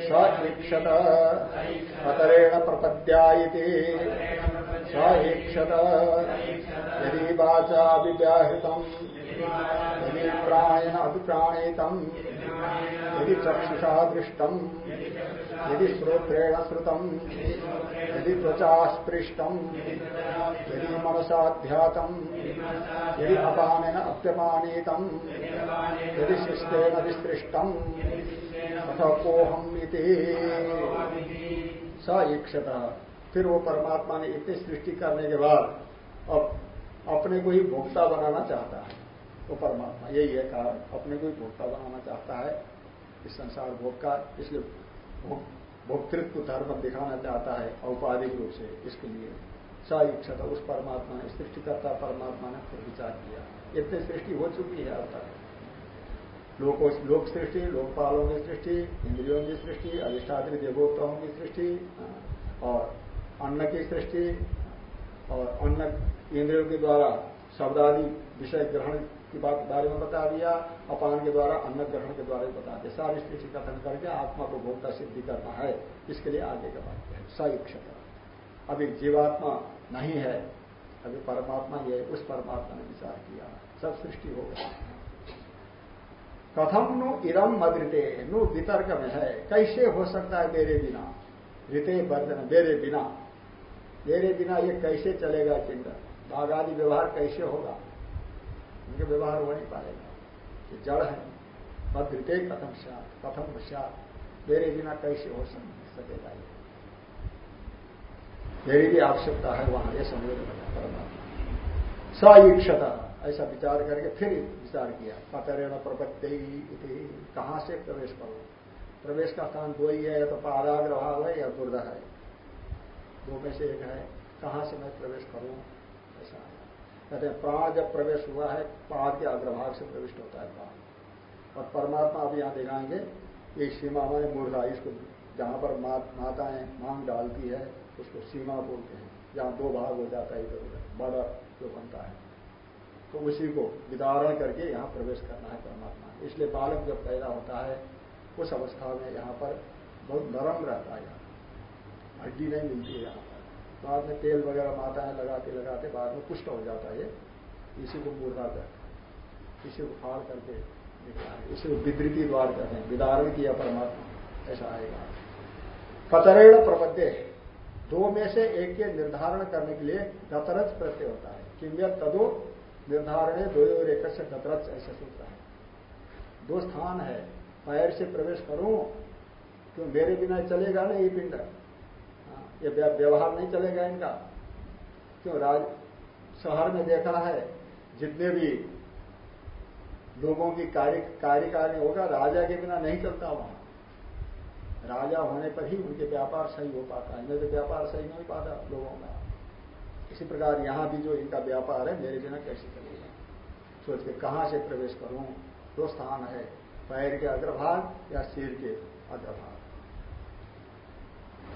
स ईक्षत, अतरेण प्रपद्या स ईक्षत, यदि वाचा विव्याहृतम यदि प्राणेन यदि चक्षुषा दृष्टम, यदि श्रोत्रेण श्रुतम, यदि त्वचा स्पृष्टम यदि मनसाध्यातम, यदि अपानेन अप्यपानीतम, यदि शिष्टेन विस्तृष्टम अथ कोहम स ईक्षत। फिर वो परमात्मा ने इतनी सृष्टि करने के बाद अब अपने को ही भोक्ता बनाना चाहता है। वो परमात्मा, यही है कारण अपने को ही भोक्ता बनाना चाहता है, इस संसार भोग का, इसलिए भोक्तृत्व धर्म दिखाना चाहता है, औपाधिक रूप से, इसके लिए। स इच्छा था उस परमात्मा ने, सृष्टिकर्ता परमात्मा ने फिर विचार किया। इतनी सृष्टि हो चुकी है अब तक। लोको, लोक सृष्टि, लोकपालों की सृष्टि, इंद्रियों की सृष्टि, अधिष्ठात्री देवोत्ताओं की सृष्टि, और अन्न की सृष्टि, और अन्न इंद्रियों के द्वारा शब्दादि विषय ग्रहण की बात बारे में बता दिया, अपान के द्वारा अन्न ग्रहण के द्वारा बता दिया। सारी स्थिति कथन करके आत्मा को भोक्ता सिद्धि करना है। इसके लिए आगे का बात है। सयुक्षता अभी जीवात्मा नहीं है, अभी परमात्मा ये उस परमात्मा ने विचार किया। सब सृष्टि हो गया कथम नु इरम मदृते नु वितर्क में है। कैसे हो सकता है मेरे बिना? ऋते वर्धन मेरे बिना। मेरे बिना ये कैसे चलेगा चिंतन बागादी व्यवहार कैसे होगा? उनके व्यवहार हो नहीं पाएगा। ये जड़ है। मत कथम सात कथम सात। मेरे बिना कैसे हो सकेगा ये? मेरी भी आवश्यकता है वहाँ, ये समझ परमात्मा। सईक्षता, ऐसा विचार करके फिर विचार किया। पतरेण प्रपत्ति कहाँ से प्रवेश करो? प्रवेश का स्थान दो ही है, या तो पादाग्र भाव है या दुर्द है। दो में से एक है। कहाँ से मैं प्रवेश करूँ? ऐसा कहते हैं, प्राण जब प्रवेश हुआ है पाद के अग्रभाग से प्रविष्ट होता है प्राण। और परमात्मा अब यहाँ दिखाएँगे, ये सीमा में मूर्धा, इसको जहाँ पर माताएँ मांग डालती है, उसको सीमा बोलते हैं, जहाँ दो भाग हो जाता है इधर उधर, बड़ा जो बनता है। तो उसी को विदारण करके यहाँ प्रवेश करना है परमात्मा। इसलिए बालक जब पैदा होता है, उस अवस्था में यहाँ पर बहुत नरम रहता है यहाँ। हड्डी नहीं मिलती है यहाँ बाद में तेल वगैरह माताएँ लगाते लगाते बाद में पुष्ट हो जाता है इसी को मूर्धा कहते इसी को फाड़ करके निकला है। इसी को विदृति द्वार कहते हैं। विदारण किया परमात्मा। ऐसा आएगा। कतरेण प्रपद्य। दो में से एक के निर्धारण करने के लिए गतरज प्रत्यय होता है। किम्य तदो निर्धारण है दो एक से गतरज ऐसा सूत्र है। दो स्थान है। पैर से प्रवेश करूँ क्यों मेरे बिना चलेगा ना ये पिंड? हाँ, ये व्यवहार नहीं चलेगा इनका। क्यों? राज शहर में देखा है, जितने भी लोगों की कार्य कार्यकारिणी होगा, राजा के बिना नहीं चलता वहाँ। राजा होने पर ही उनके व्यापार सही हो पाता। है तो व्यापार सही नहीं पाता लोगों का। इसी प्रकार यहाँ भी जो इनका व्यापार है, मेरे बिना कैसे चलेगा? सोच के कहाँ से प्रवेश करूँ? दो स्थान है, पैर के अग्रभाग या सिर के अग्रभाग।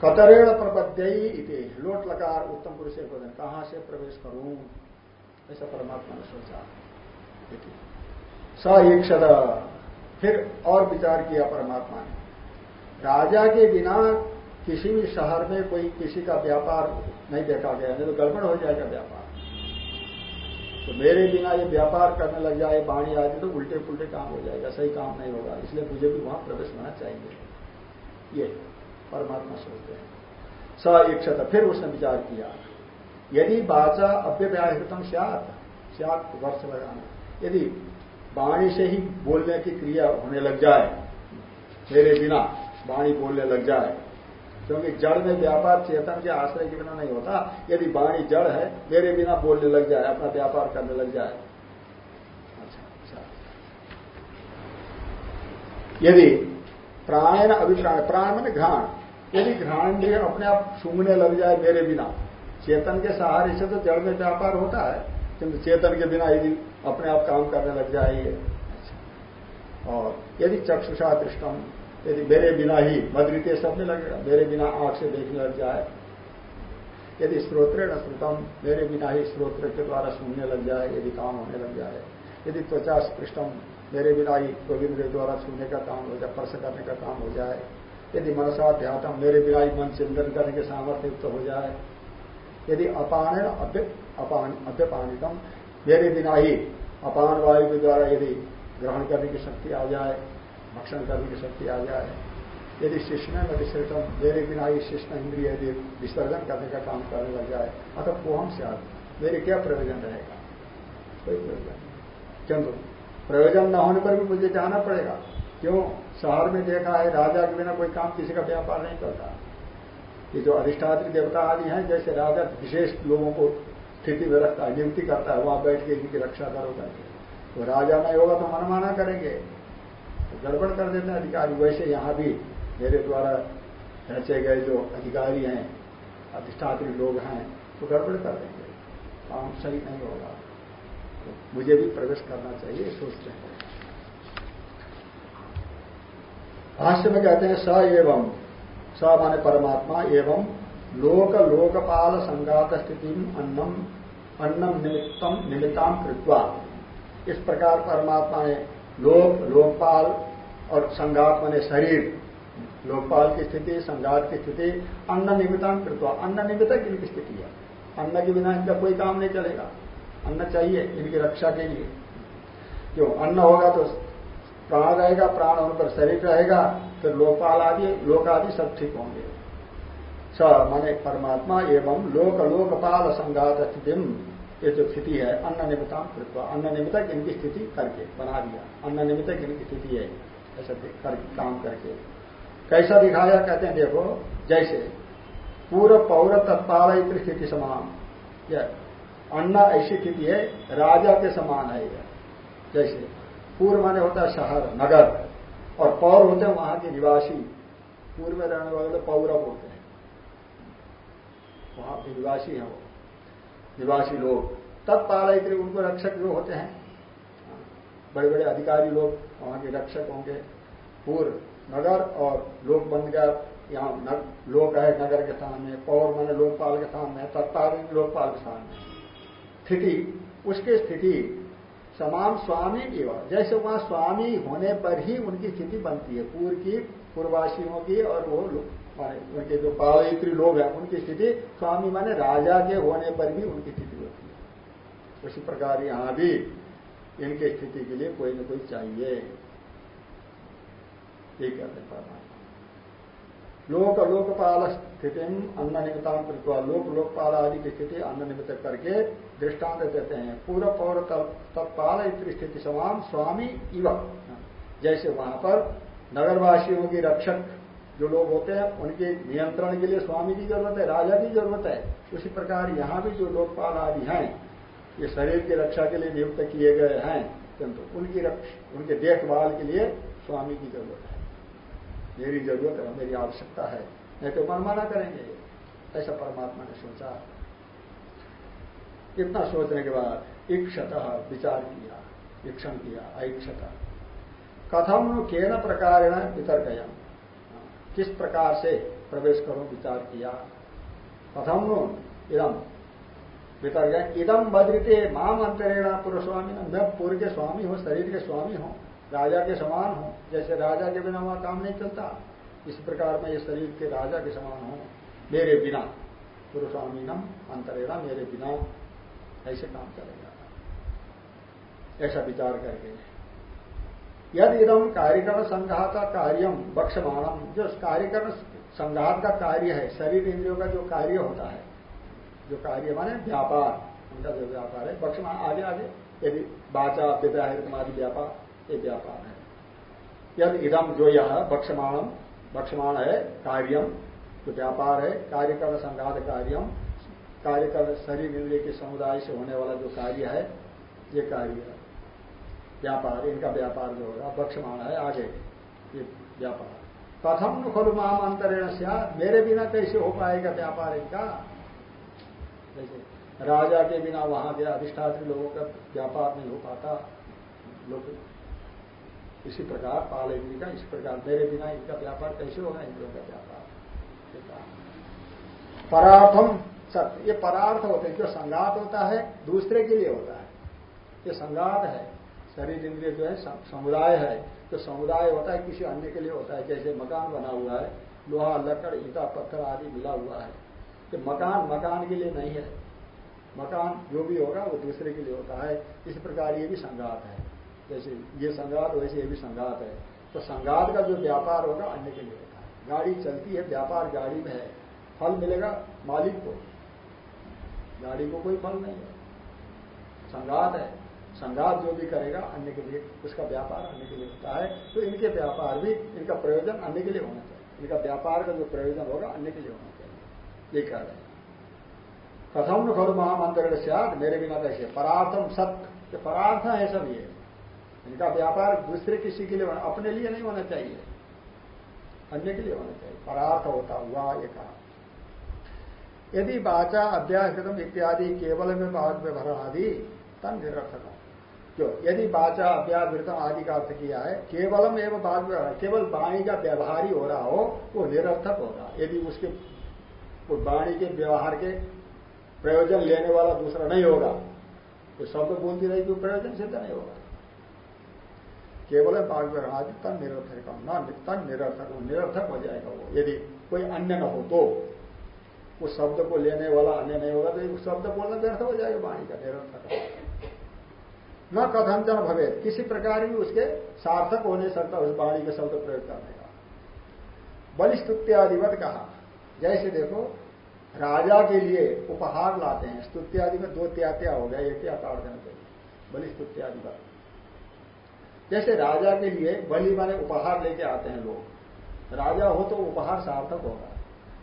कतरेण प्रपद्यई इति। लोट लकार उत्तम पुरुष एक वज़न कहाँ से प्रवेश करूँ? ऐसा परमात्मा ने सोचा। सईक्षद फिर और विचार किया परमात्मा ने। राजा के बिना किसी भी शहर में कोई किसी का व्यापार नहीं देखा गया। नहीं तो गड़बड़ हो जाएगा व्यापार। तो मेरे बिना ये व्यापार करने लग जाए, बाणी आदि तो उल्टे पुल्टे काम हो जाएगा। सही काम नहीं होगा। इसलिए मुझे भी वहाँ प्रवेश होना चाहिए। ये। परमात्मा सोचते हैं। स इक्षत, फिर उसने विचार किया, यदि बाचा अव्यव्याहृतम सियात सियात वर्ष लगाना। यदि वाणी से ही बोलने की क्रिया होने लग जाए, मेरे बिना वाणी बोलने लग जाए, क्योंकि जड़ में व्यापार चेतन के आश्रय के बिना नहीं होता, यदि वाणी जड़ है, मेरे बिना बोलने लग जाए, अपना व्यापार करने लग जाए। अच्छा अच्छा। यदि प्राण अभिप्राय प्राण मैंने घ्राण यदि घ्राण अपने आप सूंघने लग जाए मेरे बिना, चेतन के सहारे से तो जड़ में व्यापार होता है, किंतु चेतन के बिना यदि अपने आप काम करने लग जाए और यदि चक्षुषा दृष्टम, यदि मेरे बिना ही मदृत्य सब में लगेगा मेरे बिना आँख से देखने लग जाए, यदि स्त्रोत्र न श्रुतम, मेरे बिना ही स्त्रोत्र के द्वारा सुनने लग जाए, यदि काम होने लग जाए, यदि त्वचा स्पृष्टम, मेरे बिना ही गोविंद के द्वारा सुनने का काम हो जाए, स्पर्श करने का काम हो जाए यदि मनसा ध्यातम मेरे बिना ही मन चिंतन करने के सामर्थ्य युक्त हो जाए। यदि अपान अभ्यपानितम। मेरे बिना ही अपान वायु के द्वारा यदि ग्रहण करने की शक्ति आ जाए, भक्षण करने की शक्ति आ जाए, यदि शिष्ण विसर्जन मेरे बिना ही शिष्ण इंद्रिय यदि विसर्जन करने का काम करने लग जाए, अतः पोहम से आदि। मेरे क्या प्रयोजन रहेगा? कोई प्रयोजन नहीं। किंतु प्रयोजन न होने पर भी मुझे जाना पड़ेगा। क्यों? शहर में देखा है, राजा के बिना कोई काम किसी का व्यापार नहीं करता। ये जो अधिष्ठात्री देवता आदि हैं, जैसे राजा विशेष लोगों को स्थिति में रखता है, नियुक्ति करता है, वहाँ बैठ के इनकी रक्षा करो करके। तो राजा नहीं होगा तो मनमाना करेंगे। तो गड़बड़ कर देते हैं अधिकारी। वैसे यहाँ भी मेरे द्वारा रचे गए जो अधिकारी हैं, अधिष्ठात्री लोग हैं तो गड़बड़ कर देंगे। काम सही नहीं होगा। तो मुझे भी प्रवेश करना चाहिए, सोचते हैं। भाष्य में कहते हैं, स एवं, स माने परमात्मा एवं, लोक, लोकपाल संगात स्थिति अन्नम अन्नम निमित्तम निमित्ताम कृत्वा। इस प्रकार परमात्मा ने लोक, लोकपाल और संघात माने शरीर। लोकपाल की स्थिति संघात की स्थिति, अन्न निमित्तान कृत्वा। अन्न निमित्त इनकी स्थिति है। अन्न के बिना इनका कोई काम नहीं चलेगा। अन्न चाहिए इनकी रक्षा के लिए। क्यों? अन्न होगा तो प्राण रहेगा प्राण होने पर शरीर रहेगा फिर लोकपाल आदि लोक आदि सब ठीक होंगे। स माने परमात्मा एवं लोक लोकपाल संघात स्थिति ये जो स्थिति है अन्न निमित्ता कृत्वा अन्न निमित्तक इनकी स्थिति? करके बना दिया। अन्न निमित्तक इनकी स्थिति है? ऐसा कर, काम करके। कैसा दिखाया? कहते हैं देखो जैसे पूर्व पौर तत्पाल स्थिति समान। अन्न ऐसी स्थिति है राजा के समान है यह। जैसे पूर्व माने होता है शहर, नगर, और पौर होते हैं वहाँ के निवासी। पूर्व में रहने वाले पौरव होते हैं। वहाँ के निवासी हैं वो। निवासी लोग। तत्पालय उनको रक्षक जो होते हैं। बड़े बड़े अधिकारी लोग वहाँ के रक्षक होंगे। पूर्व, नगर और लोक बन गया। यहाँ लोक है नगर के स्थान में पौर मैंने लोकपाल के स्थान में तत्पाल लोकपाल के स्थान में स्थिति, उसकी स्थिति समान स्वामी की एवं जैसे वहाँ स्वामी होने पर ही उनकी स्थिति बनती है, पूर्व की पूर्ववासियों की और वो उनके जो पावयित्री लोग हैं, उनकी स्थिति स्वामी माने राजा के होने पर भी उनकी स्थिति होती है। उसी प्रकार यहाँ भी इनके स्थिति के लिए कोई ना कोई चाहिए। ये कहते हैं लोक लोकपाल स्थिति अन्न निमित्तान कृत्वा लोक लोकपाल आदि की स्थिति अन्न निमित्त करके दृष्टांत देते हैं। पूर्व पौर तत्पाल स्थिति समान स्वामी इव। जैसे वहाँ पर नगरवासियों की रक्षक जो लोग होते हैं, उनके नियंत्रण के लिए स्वामी की ज़रूरत है, राजा की ज़रूरत है। उसी प्रकार यहाँ भी जो लोकपाल आदि हैं, ये शरीर की रक्षा के लिए नियुक्त किए गए हैं, किंतु उनकी उनके देखभाल के लिए स्वामी की ज़रूरत है। मेरी ज़रूरत है, मेरी आवश्यकता है। नहीं तो मनमाना करेंगे। ऐसा परमात्मा ने सोचा। इतना सोचने के बाद इक्षत विचार किया, ईक्षण किया अक्षत कथम के न प्रकार वितर्कयम? किस प्रकार से प्रवेश करो, विचार किया? कथम इदम वितर्क इदम बद्रिते माम अंतरेणा पुरुष स्वामी न मैं पूर्व के स्वामी हूँ, शरीर के स्वामी हूँ। राजा के समान हूँ। जैसे राजा के बिना वहाँ काम नहीं चलता, इस प्रकार मैं ये शरीर के राजा के समान हूँ। मेरे बिना पुरुषामीनम अंतरेणा, मेरे बिना ऐसे काम चलेगा ऐसा विचार करके। यद इदम कार्यकरण संघात कार्यम बक्षमाणम जो कार्यकरण संघात का कार्य है, शरीर इंद्रियों का जो कार्य होता है, जो कार्य माने व्यापार, उनका जो व्यापार है बक्षमान आगे आगे, यदि बाचा विद्याहित आदि व्यापार ये व्यापार। है यद इदम जो यह बक्षमाणम बक्षमाण है कार्यम जो व्यापार है कार्यकरण संघात कार्यम कार्यकरण शरीर इंद्रिय के समुदाय से होने वाला जो कार्य है ये कार्य है व्यापार, इनका व्यापार जो होगा बक्षमाण है आगे ये व्यापार। नु खलु माम अंतरेण से मेरे बिना कैसे हो पाएगा व्यापार इनका? जैसे राजा के बिना वहाँ के अधिष्ठात्री लोगों का व्यापार नहीं हो पाता, लोग इसी प्रकार पाल इंद्री का, इस प्रकार मेरे बिना इनका व्यापार कैसे होगा? इंद्रियों का व्यापार। परार्थम सत्य ये परार्थ होते हैं, जो संगात होता है, दूसरे के लिए होता है। ये संगात है। शरीर इंद्रिय जो है समुदाय है। जो समुदाय होता है, किसी अन्य के लिए होता है। जैसे मकान बना हुआ है, लोहा, लकड़, ईटा, पत्थर आदि मिला हुआ है। कि मकान मकान के लिए नहीं है। मकान जो भी होगा, वो दूसरे के लिए होता है। इस प्रकार ये भी संगात है। जैसे ये संघात वैसे ये भी संघात है। तो संघात का जो व्यापार होगा, अन्य के लिए होता है। गाड़ी चलती है, व्यापार गाड़ी में है। फल मिलेगा मालिक को। गाड़ी को कोई फल नहीं है। संघात है। संघात जो भी करेगा, अन्य के लिए, उसका व्यापार अन्य के लिए होता है। तो इनके व्यापार भी, इनका प्रयोजन अन्य के लिए होना चाहिए। इनका व्यापार का जो प्रयोजन होगा, अन्य के लिए होना चाहिए। ये कह रहे हैं। कथम न महामंत्र मेरे बिना कैसे परार्थम सत्य। परार्थ है सब ये। इनका व्यापार दूसरे किसी के लिए अपने लिए नहीं होना चाहिए। अन्य के लिए होना चाहिए। परार्थ होता हुआ ये कहा। यदि बाचा अभ्यासम इत्यादि केवल में बाघ व्यवहार आदि, तन निरर्थक जो यदि अभ्यास वृतम आदि का अर्थ किया है, केवलम एवं बाघ व्यवहार केवल वाणी का व्यवहार ही हो रहा हो, वो निरर्थक होगा। यदि उसके वाणी के व्यवहार के प्रयोजन लेने वाला दूसरा नहीं होगा तो शब्द बोलती रहेगी प्रयोजन सिद्ध नहीं होगा। केवल बाघ आदि तन निरर्थक न तन निरर्थक हो निरर्थक हो जाएगा वो। यदि कोई अन्य न हो तो उस शब्द को लेने वाला अन्य नहीं होगा तो उस शब्द बोलना व्यर्थ हो जाएगा, वाणी का निरर्थक न कथंचन भवे किसी प्रकार भी उसके सार्थक हो नहीं सकता उस वाणी के शब्द प्रयोग करने का। बलिस्तुत्यादिवत कहा। जैसे देखो, राजा के लिए उपहार लाते हैं। स्तुत्यादि में दो त्यात्या हो गया, एक क्या काट देना चाहिए बलिस्तुत्यादिवत। जैसे राजा के लिए बलि माने उपहार लेके आते हैं लोग। राजा हो तो उपहार सार्थक होगा।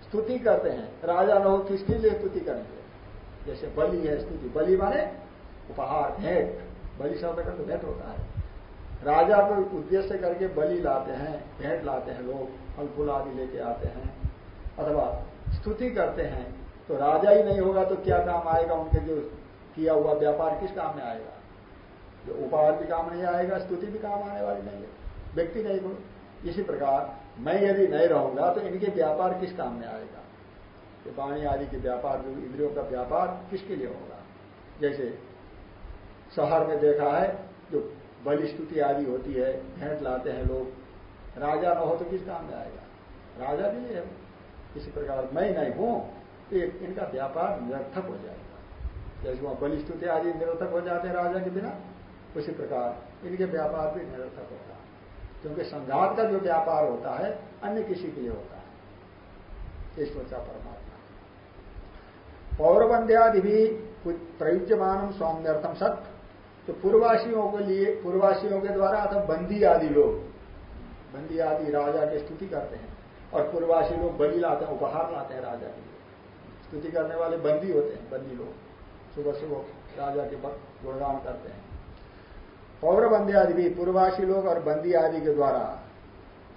स्तुति करते हैं। राजा न हो किसके लिए स्तुति करेंगे? जैसे बलि है स्तुति। बलि माने उपहार, भेंट। बलि शब्द का तो भेंट होता है। राजा को उद्देश्य करके बलि लाते हैं, भेंट लाते हैं लोग फल फूल आदि लेके आते हैं। अथवा स्तुति करते हैं तो राजा ही नहीं होगा तो क्या काम आएगा? उनके जो किया हुआ व्यापार किस काम में आएगा? जो उपहार भी काम नहीं आएगा, स्तुति भी काम आने वाली नहीं है। व्यक्ति नहीं हो इसी प्रकार, मैं यदि नहीं रहूँगा तो इनके व्यापार किस काम में आएगा? ये वाणी आदि के व्यापार, जो इंद्रियों का व्यापार, किसके लिए होगा? जैसे शहर में देखा है, जो बलि स्तुति आदि होती है, भेंट लाते हैं लोग, राजा न हो तो किस काम में आएगा? राजा भी है। इसी प्रकार, मैं नहीं हूँ तो इनका व्यापार निरर्थक हो जाएगा। जैसे वहाँ बलि स्तुति आदि निरर्थक हो जाते हैं राजा के बिना उसी प्रकार इनके व्यापार भी निरर्थक होगा क्योंकि संघात का जो व्यापार होता है, अन्य किसी के लिए होता है। ये सोचा परमात्मा पौरबंध्यादि भी प्रयुज्यमान सौम्यर्थम सत्य तो पूर्वासियों के लिए, पूर्वासियों के द्वारा अथवा बंदी आदि लोग बंदी आदि राजा की स्तुति करते हैं, और पूर्वासी लोग बलि लाते हैं, उपहार लाते हैं राजा के लिए। स्तुति करने वाले बंदी होते हैं, बंदी लोग। सुबह सुबह राजा के गुणगान करते हैं। पौर बंदी आदि भी पूर्वासी लोग और बंदी आदि के द्वारा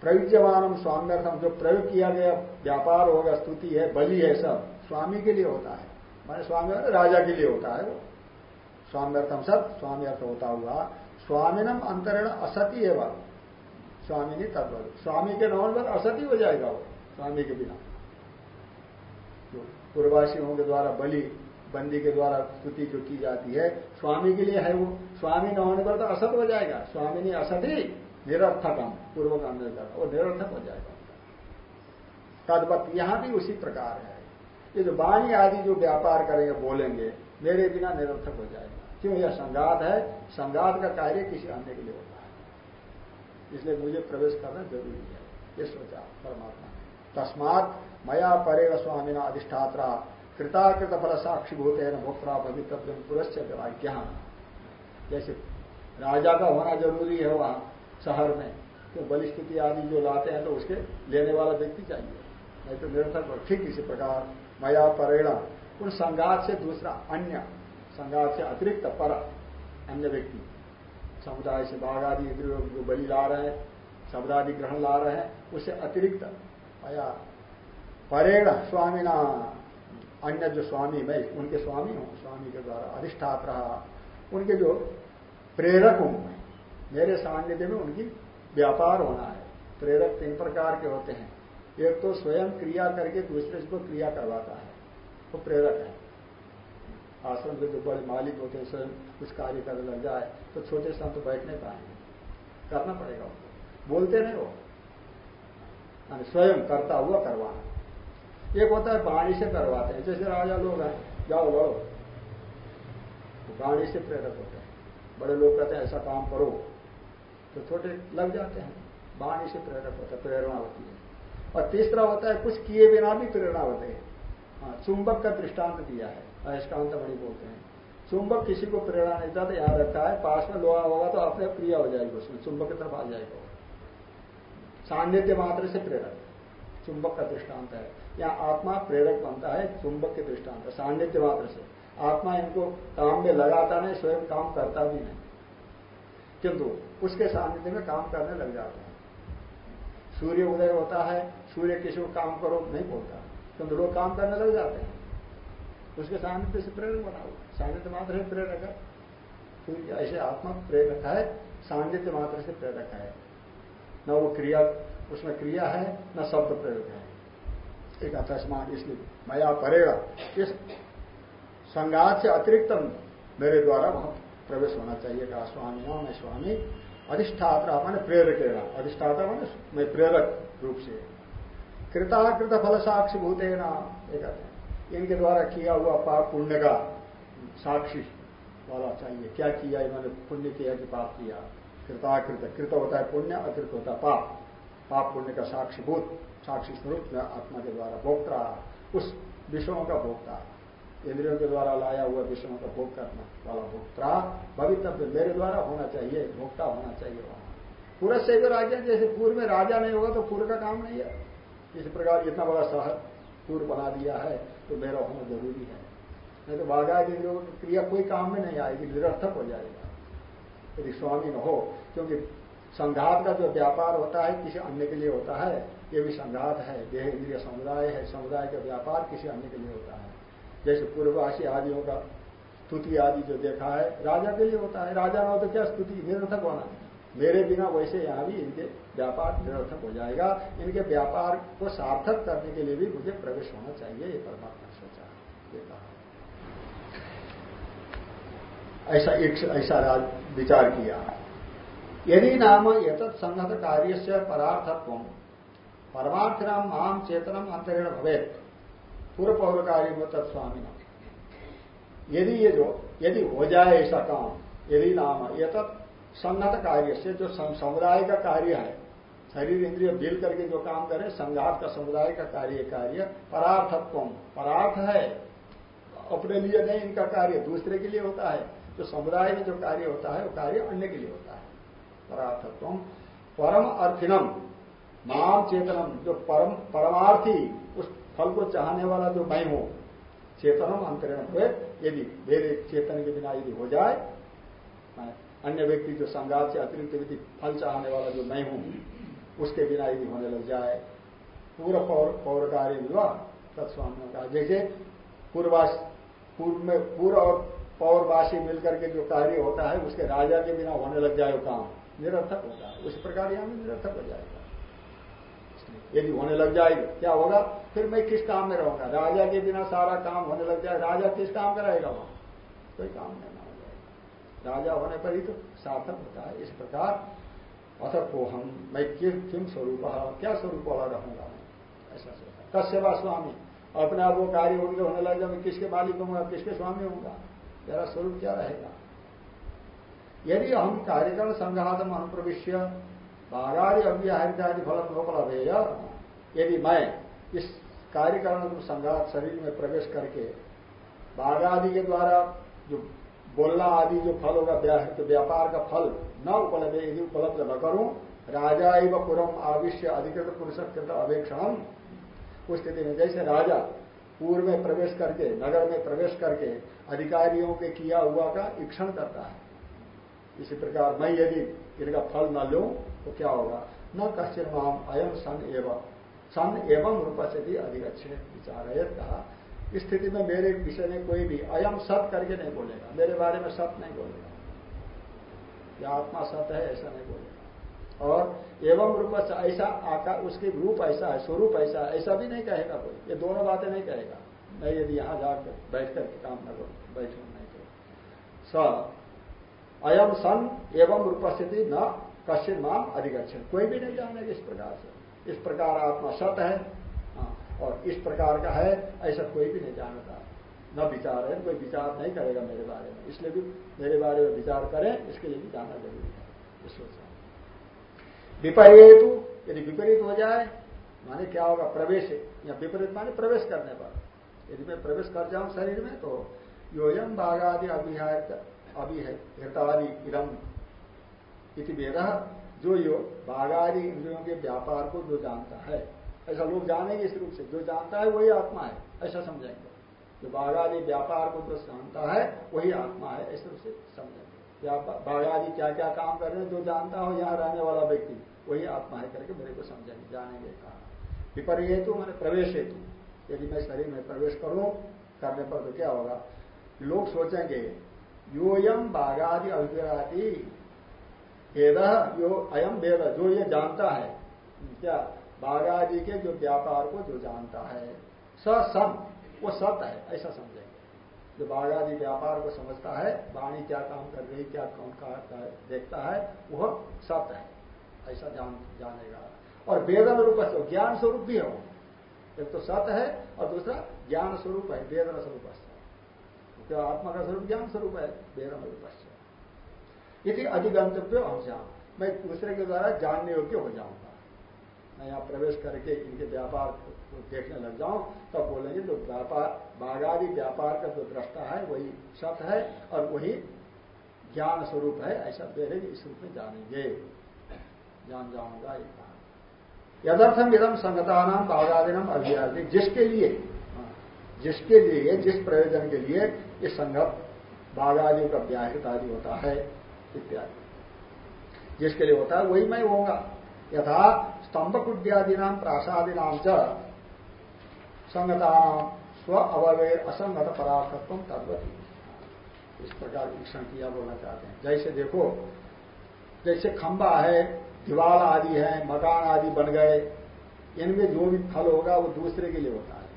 प्रयुज्यमान स्वाम्यर्थम, जो प्रयोग किया गया, व्यापार होगा, स्तुति है, बलि है सब, स्वामी के लिए होता है। माने स्वामी राजा के लिए होता है वो। स्वाम्यर्थम सब स्वामी अर्थ होता हुआ, स्वामीनम अंतरण असती है एवं। स्वामी नहीं तत्व स्वामी के नौन पर असती हो जाएगा वो, स्वामी के बिना। जो पूर्वासियों के द्वारा बलि, बंदी के द्वारा स्तुति जो की जाती है स्वामी के लिए है वो। स्वामी न होने पर तो असत हो जाएगा। स्वामी नहीं असत ही निरर्थकम पूर्व का वो निरर्थक हो जाएगा। तदवत यहाँ भी उसी प्रकार है। ये जो वाणी आदि जो व्यापार करेंगे, बोलेंगे, मेरे बिना निरर्थक हो जाएगा। क्यों? यह संगात है। संगात का कार्य किसी अन्य के लिए होता है। इसलिए मुझे प्रवेश करना ज़रूरी है। ये सोचा परमात्मा तस्मात मया परेव स्वामीना अधिष्ठात्रा। कृताकृत फल साक्षीभूत है भोक्ता भवितव्य पुरस्य ज्ञान जैसे राजा का होना ज़रूरी है वहाँ शहर में तो बलिस्थिति आदि जो लाते हैं तो उसके लेने वाला व्यक्ति चाहिए। नहीं तो निरंतर ठीक इसी प्रकार, मया परेणा। उन संघात से दूसरा अन्य, संघात से अतिरिक्त पर अन्य व्यक्ति। समुदाय से बाघ आदि जो बलि ला रहे हैं, शब्दादि ग्रहण ला रहे हैं उससे अतिरिक्त मया परेण स्वामीना अन्य जो स्वामी मैं, उनके स्वामी हूँ, स्वामी के द्वारा अधिष्ठात रहा। उनके जो प्रेरक हूँ मैं मेरे सान्निध्य में उनकी व्यापार होना है। प्रेरक तीन प्रकार के होते हैं। एक तो स्वयं क्रिया करके दूसरे को क्रिया करवाता है। वो तो प्रेरक है। आश्रम के जो बड़े मालिक होते हैं, स्वयं कुछ कार्य करने लग जाए तो छोटे संत तो बैठ नहीं पाएँगे। करना पड़ेगा उनको। बोलते नहीं वो। स्वयं करता हुआ करवाना। एक होता है वाणी से करवाते हैं। जैसे राजा लोग हैं, जाओ लड़ो वाणी से प्रेरक होते हैं। बड़े लोग कहते हैं, ऐसा काम करो। तो छोटे लग जाते हैं। वाणी से प्रेरक होता है, प्रेरणा होती है। और तीसरा होता है, कुछ किए बिना भी प्रेरणा होते हैं। हाँ चुंबक का दृष्टांत दिया है। अयस्कांत बड़ी बोलते हैं। चुंबक किसी को प्रेरणा नहीं था तो याद रखता है। पास में लोहा होगा तो अपने प्रिय हो जाएगी उसमें। चुंबक की तरफ़ आ जाएगा सान्निध्य मात्र से प्रेरक। चुंबक का दृष्टांत है। या आत्मा प्रेरक बनता है चुंबक के दृष्टांत, सान्निध्य मात्र से। आत्मा इनको काम में लगाता नहीं, स्वयं काम करता भी नहीं। किंतु उसके सान्निध्य में काम करने लग जाते हैं। सूर्य उदय होता है, सूर्य किसी को काम करो, नहीं बोलता। किंतु लोग काम करने लग जाते हैं। उसके सान्निध्य से प्रेरक बना हुआ सान्निध्य मात्र है प्रेरक सूर्य ऐसे आत्मा प्रेरक है? सान्निध्य मात्र से प्रेरक है। न वो क्रिया, उसमें क्रिया है, न शब्द प्रेरक है। एक अतस्मान इसलिए मया परेगा इस संगात से अतिरिक्त मेरे द्वारा वहाँ प्रवेश होना चाहिए। कहा, स्वामी हाँ मैं स्वामी अधिष्ठाता मैंने प्रेरक अधिष्ठाता मैंने मैं प्रेरक रूप से। कृताकृत फल साक्षी भूते ना इनके द्वारा किया हुआ पाप पुण्य का साक्षी वाला चाहिए। क्या किया, इन्होंने पुण्य किया कि पाप किया? कृताकृत। कृत होता है पुण्य, अकृत होता है पाप। पाप पुण्य का साक्षीभूत साक्षी स्वरूप आत्मा के द्वारा भोक्ता, उस विषयों का भोक्ता, इंद्रियों के द्वारा लाया हुआ विषयों का भोग करने वाला भोक्ता, भवितव्य मेरे द्वारा होना चाहिए, भोक्ता होना चाहिए वहाँ। पूरा से अगर आज्ञा जैसे पूर्व में राजा नहीं होगा तो पूर्व का काम नहीं है। इस प्रकार इतना बड़ा शहर पूर्व बना दिया है तो मेरा होना ज़रूरी है। नहीं तो बाघा की क्रिया कोई काम में नहीं आएगी, निरर्थक हो जाएगा। यदि स्वामी न हो, क्योंकि संघात का जो व्यापार होता है, किसी अन्य के लिए होता है ये भी संघात है देह इंद्रिय समुदाय है, समुदाय का व्यापार किसी अन्य के लिए होता है। जैसे पूर्ववासी आदियों का स्तुति आदि जो देखा है, राजा के लिए होता है। राजा ना हो तो क्या? स्तुति, निरर्थक होना। मेरे बिना वैसे यहाँ भी इनके व्यापार निरर्थक हो जाएगा। इनके व्यापार को सार्थक करने के लिए भी मुझे प्रवेश होना चाहिए, ये परमात्मा सोचा ये ऐसा एक ऐसा विचार किया। यदि नाम यथ संगत कार्य से परार्थत्व परमार्थ नाम चेतनम अंतरण भवेत। पूर्व पौर कार्य में तत्स्वामी यदि ये जो यदि हो जाए ऐसा काम, यदि नाम, ये तत् संगत कार्य से जो समुदाय का कार्य है, शरीर इंद्रिय मिल करके जो काम करे, संघात का समुदाय का कार्य कार्य परार्थत्व परार्थ है, अपने लिए नहीं, इनका कार्य दूसरे के लिए होता है। जो समुदाय में जो कार्य होता है, वो कार्य अन्य के लिए होता है। परार्थत्व परम अर्थिनम। माम चेतनम, जो परम, परमार्थी, उस फल को चाहने वाला जो मैं हूँ, चेतनम अंतरण हुए, यदि मेरे चेतन के बिना यदि हो जाए अन्य व्यक्ति जो संघात से अतिरिक्त व्यक्ति फल चाहने वाला जो मैं हूँ, उसके बिना यदि होने लग जाए पूरा पौर पौर कार्य विवाह, तत्स्वामी का जैसे पूर्वास, पूर्व में पूर्व और पौरवासी मिलकर के जो कार्य होता है, उसके राजा के बिना होने लग जाए वो काम, निरर्थक होता है उसी प्रकार यहाँ निरर्थक हो जाएगा यदि होने लग जाएगी। क्या होगा? फिर मैं किस काम में रहूँगा? राजा के बिना सारा काम होने लग जाए। राजा किस काम में रहेगा वहाँ? कोई काम नहीं ना हो जाएगा राजा होने पर ही तो सार्थक होता है। इस प्रकार अथ को हम मैं किम स्वरूप क्या स्वरूप वाला रहूँगा मैं? ऐसा सोचा कश्यवा स्वामी। अपने आप वो कार्य होंगे, होने लग जाए मैं किसके मालिक होंगे? किसके स्वामी होंगे? मेरा स्वरूप क्या रहेगा? यदि हम कार्यक्रम संघात अनुप्रविश्य बाघादि अव्याहृतादि फल नोपलभेय यदि मैं इस कार्यकरण संघात शरीर में प्रवेश करके बाघ आदि के द्वारा जो बोलना आदि जो फल होगा व्यापार का फल न उपलब्ध, यदि उपलब्ध न करूँ, राजा एवं पुरम आविश्य अधिकृत पुरुषकृत अवेक्षण उस स्थिति में जैसे राजा पूर्व में प्रवेश करके, नगर में प्रवेश करके अधिकारियों के किया हुआ का ईक्षण करता है। इसी प्रकार मैं यदि इनका फल न लू तो क्या होगा? न कश्चित माम अयम सन एवं। सन एवं रूप से भी अच्छे विचार है कहा स्थिति में मेरे विषय में कोई भी अयम सत करके नहीं बोलेगा। मेरे बारे में सत नहीं बोलेगा। या आत्मा सत है, ऐसा नहीं बोलेगा। और एवं रूप से ऐसा आकार उसके रूप ऐसा है, स्वरूप ऐसा है, ऐसा भी नहीं कहेगा कोई। ये दोनों बातें नहीं कहेगा। मैं यदि यहाँ जाकर बैठ करके काम न करूँ, बैठू नहीं तो। स अयम सन एवं रूप स्थिति न कश्चित नाम अधिगछन कोई भी नहीं जानेगा इस प्रकार से। इस प्रकार आत्मा सत है हाँ, और इस प्रकार का है ऐसा कोई भी नहीं जानता। न विचार है कोई विचार नहीं करेगा मेरे बारे में। इसलिए भी मेरे बारे में विचार करें इसके लिए भी जानना ज़रूरी है। सोचा विपरीत यदि विपरीत हो जाए माने क्या होगा? प्रवेश या विपरीत माने प्रवेश करने पर। यदि मैं प्रवेश कर जाऊँ शरीर में तो योयम बाघादि अभिहार अभी है हृतादि इरम इति वेद जो यो बाघादि इंद्रियों के व्यापार को जो जानता है। ऐसा लोग जानेंगे इस रूप से। जो जानता है वही आत्मा है। ऐसा समझेंगे। जो बाघादि व्यापार को जो जानता है, वही आत्मा है। ऐसे रूप से समझेंगे। बाघादि क्या क्या काम कर रहे हैं, जो जानता हो, यहाँ रहने वाला व्यक्ति, वही आत्मा है करके मेरे को समझेंगे, जानेंगे कहा। विपर्य हेतु मैंने प्रवेश हेतु यदि मैं शरीर में प्रवेश करूँ, करने पर तो क्या होगा? लोग सोचेंगे, योयम बाघादि अभिव्यादि वेद यो अयम वेद जो ये जानता है, क्या बाघादि के जो व्यापार को जो जानता है स सम वो सत है, ऐसा समझेंगे। जो बाघ आदि व्यापार को समझता है, वाणी क्या काम कर रही, क्या कौन का देखता है, वह सत्य है, ऐसा जान, जानेगा। और वेदन रूप ज्ञान स्वरूप भी है वो। एक तो सत्य है, और दूसरा ज्ञान स्वरूप है वेदन स्वरूप तो आत्मा का स्वरूप, ज्ञान स्वरूप है वेदन रूप यदि अधिगंतव्य हम मैं दूसरे के द्वारा जानने योग्य हो जाऊँगा। मैं यहाँ प्रवेश करके इनके व्यापार को देखने लग जाऊँ तब बोलेंगे जो व्यापार बागादी व्यापार का जो दृष्टा है वही सत है और वही ज्ञान स्वरूप है ऐसा मेरे इस रूप में जानेंगे। जान जाऊँगा ये कहा यदर्थम नाम बागादिनम अभियादी जिसके लिए हाँ, जिसके लिए जिस प्रयोजन के लिए ये संगत बागादियों का व्याहृत आदि होता है इत्यादि। जिसके लिए होता है, वही मैं होगा यथा स्तंभ कुड्यादीना प्रासादीनाम च संगता स्व अवय असंगत परार्थत्व तद्वती। इस प्रकार वीक्षण किया बोलना चाहते हैं। जैसे देखो, जैसे खंबा है, दीवार आदि है, मकान आदि बन गए, इनमें जो भी फल होगा वो दूसरे के लिए होता है।